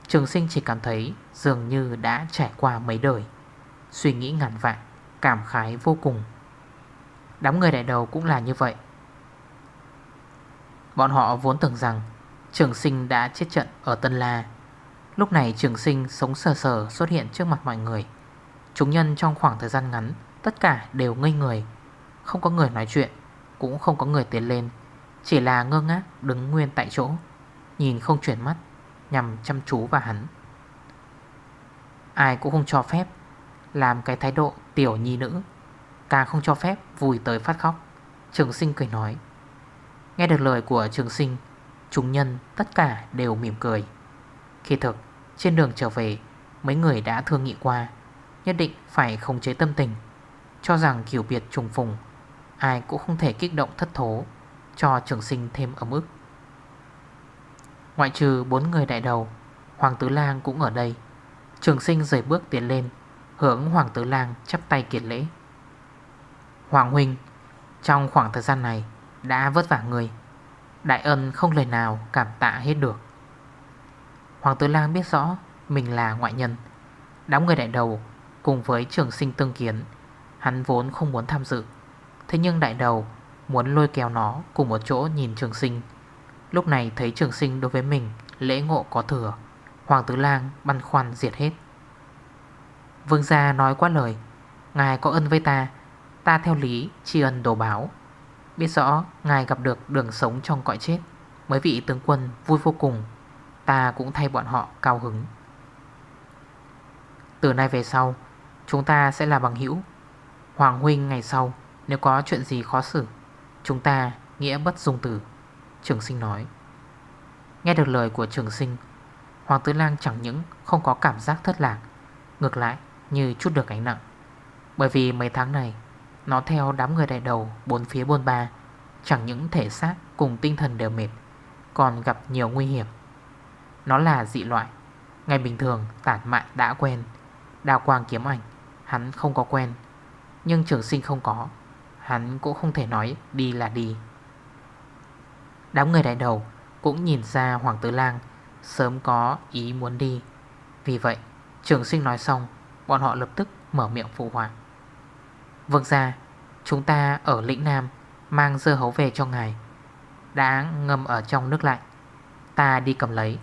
Trường sinh chỉ cảm thấy dường như đã trải qua mấy đời. Suy nghĩ ngàn vạn Cảm khái vô cùng. Đám người đại đầu cũng là như vậy. Bọn họ vốn tưởng rằng Trường sinh đã chết trận ở Tân La. Lúc này trường sinh sống sờ sờ xuất hiện trước mặt mọi người. Chúng nhân trong khoảng thời gian ngắn, Tất cả đều ngây người. Không có người nói chuyện, Cũng không có người tiến lên. Chỉ là ngơ ngác đứng nguyên tại chỗ, Nhìn không chuyển mắt, Nhằm chăm chú vào hắn. Ai cũng không cho phép Làm cái thái độ tiểu nhi nữ. Càng không cho phép, vùi tới phát khóc. Trường sinh cười nói. Nghe được lời của trường sinh, Chúng nhân tất cả đều mỉm cười. Khi thực, trên đường trở về, Mấy người đã thương nghị qua, Nhất định phải khống chế tâm tình. Cho rằng kiểu biệt trùng phùng, Ai cũng không thể kích động thất thố, Cho trường sinh thêm ấm ức. Ngoại trừ bốn người đại đầu, Hoàng Tứ Lang cũng ở đây. Trường sinh rời bước tiến lên Hướng Hoàng tử Lang chắp tay kiệt lễ. Hoàng Huynh, Trong khoảng thời gian này Đã vất vả người, Đại ân không lời nào cảm tạ hết được. Hoàng tử Lang biết rõ Mình là ngoại nhân, Đám người đại đầu cùng với trường sinh tương kiến, Hắn vốn không muốn tham dự. Thế nhưng đại đầu muốn lôi kéo nó cùng một chỗ nhìn trường sinh. Lúc này thấy trường sinh đối với mình lễ ngộ có thừa, Hoàng Tứ Lang băn khoăn diệt hết. Vương gia nói quá lời, Ngài có ân với ta Ta theo lý tri ân đồ báo. Biết rõ ngài gặp được đường sống trong cõi chết Mấy vị tướng quân vui vô cùng, Ta cũng thay bọn họ cao hứng. Từ nay về sau, Chúng ta sẽ là bằng hữu. Hoàng huynh ngày sau, Nếu có chuyện gì khó xử, Chúng ta nghĩa bất dung tử, Trường sinh nói. Nghe được lời của trường sinh, Hoàng Tứ Lang chẳng những không có cảm giác thất lạc, Ngược lại như chút được ánh nặng. Bởi vì mấy tháng này, Nó theo đám người đại đầu bốn phía bôn ba, Chẳng những thể xác cùng tinh thần đều mệt, Còn gặp nhiều nguy hiểm. Nó là dị loại, Ngày bình thường tản mạn đã quen Đào quang kiếm ảnh, Hắn không có quen. Nhưng trường sinh không có, Hắn cũng không thể nói đi là đi. Đám người đại đầu Cũng nhìn ra Hoàng Tử Lang Sớm có ý muốn đi. Vì vậy, trường sinh nói xong Bọn họ lập tức mở miệng phụ họa. Vâng ra Chúng ta ở lĩnh Nam, Mang dơ hấu về cho ngài. Đã ngâm ở trong nước lạnh. Ta đi cầm lấy.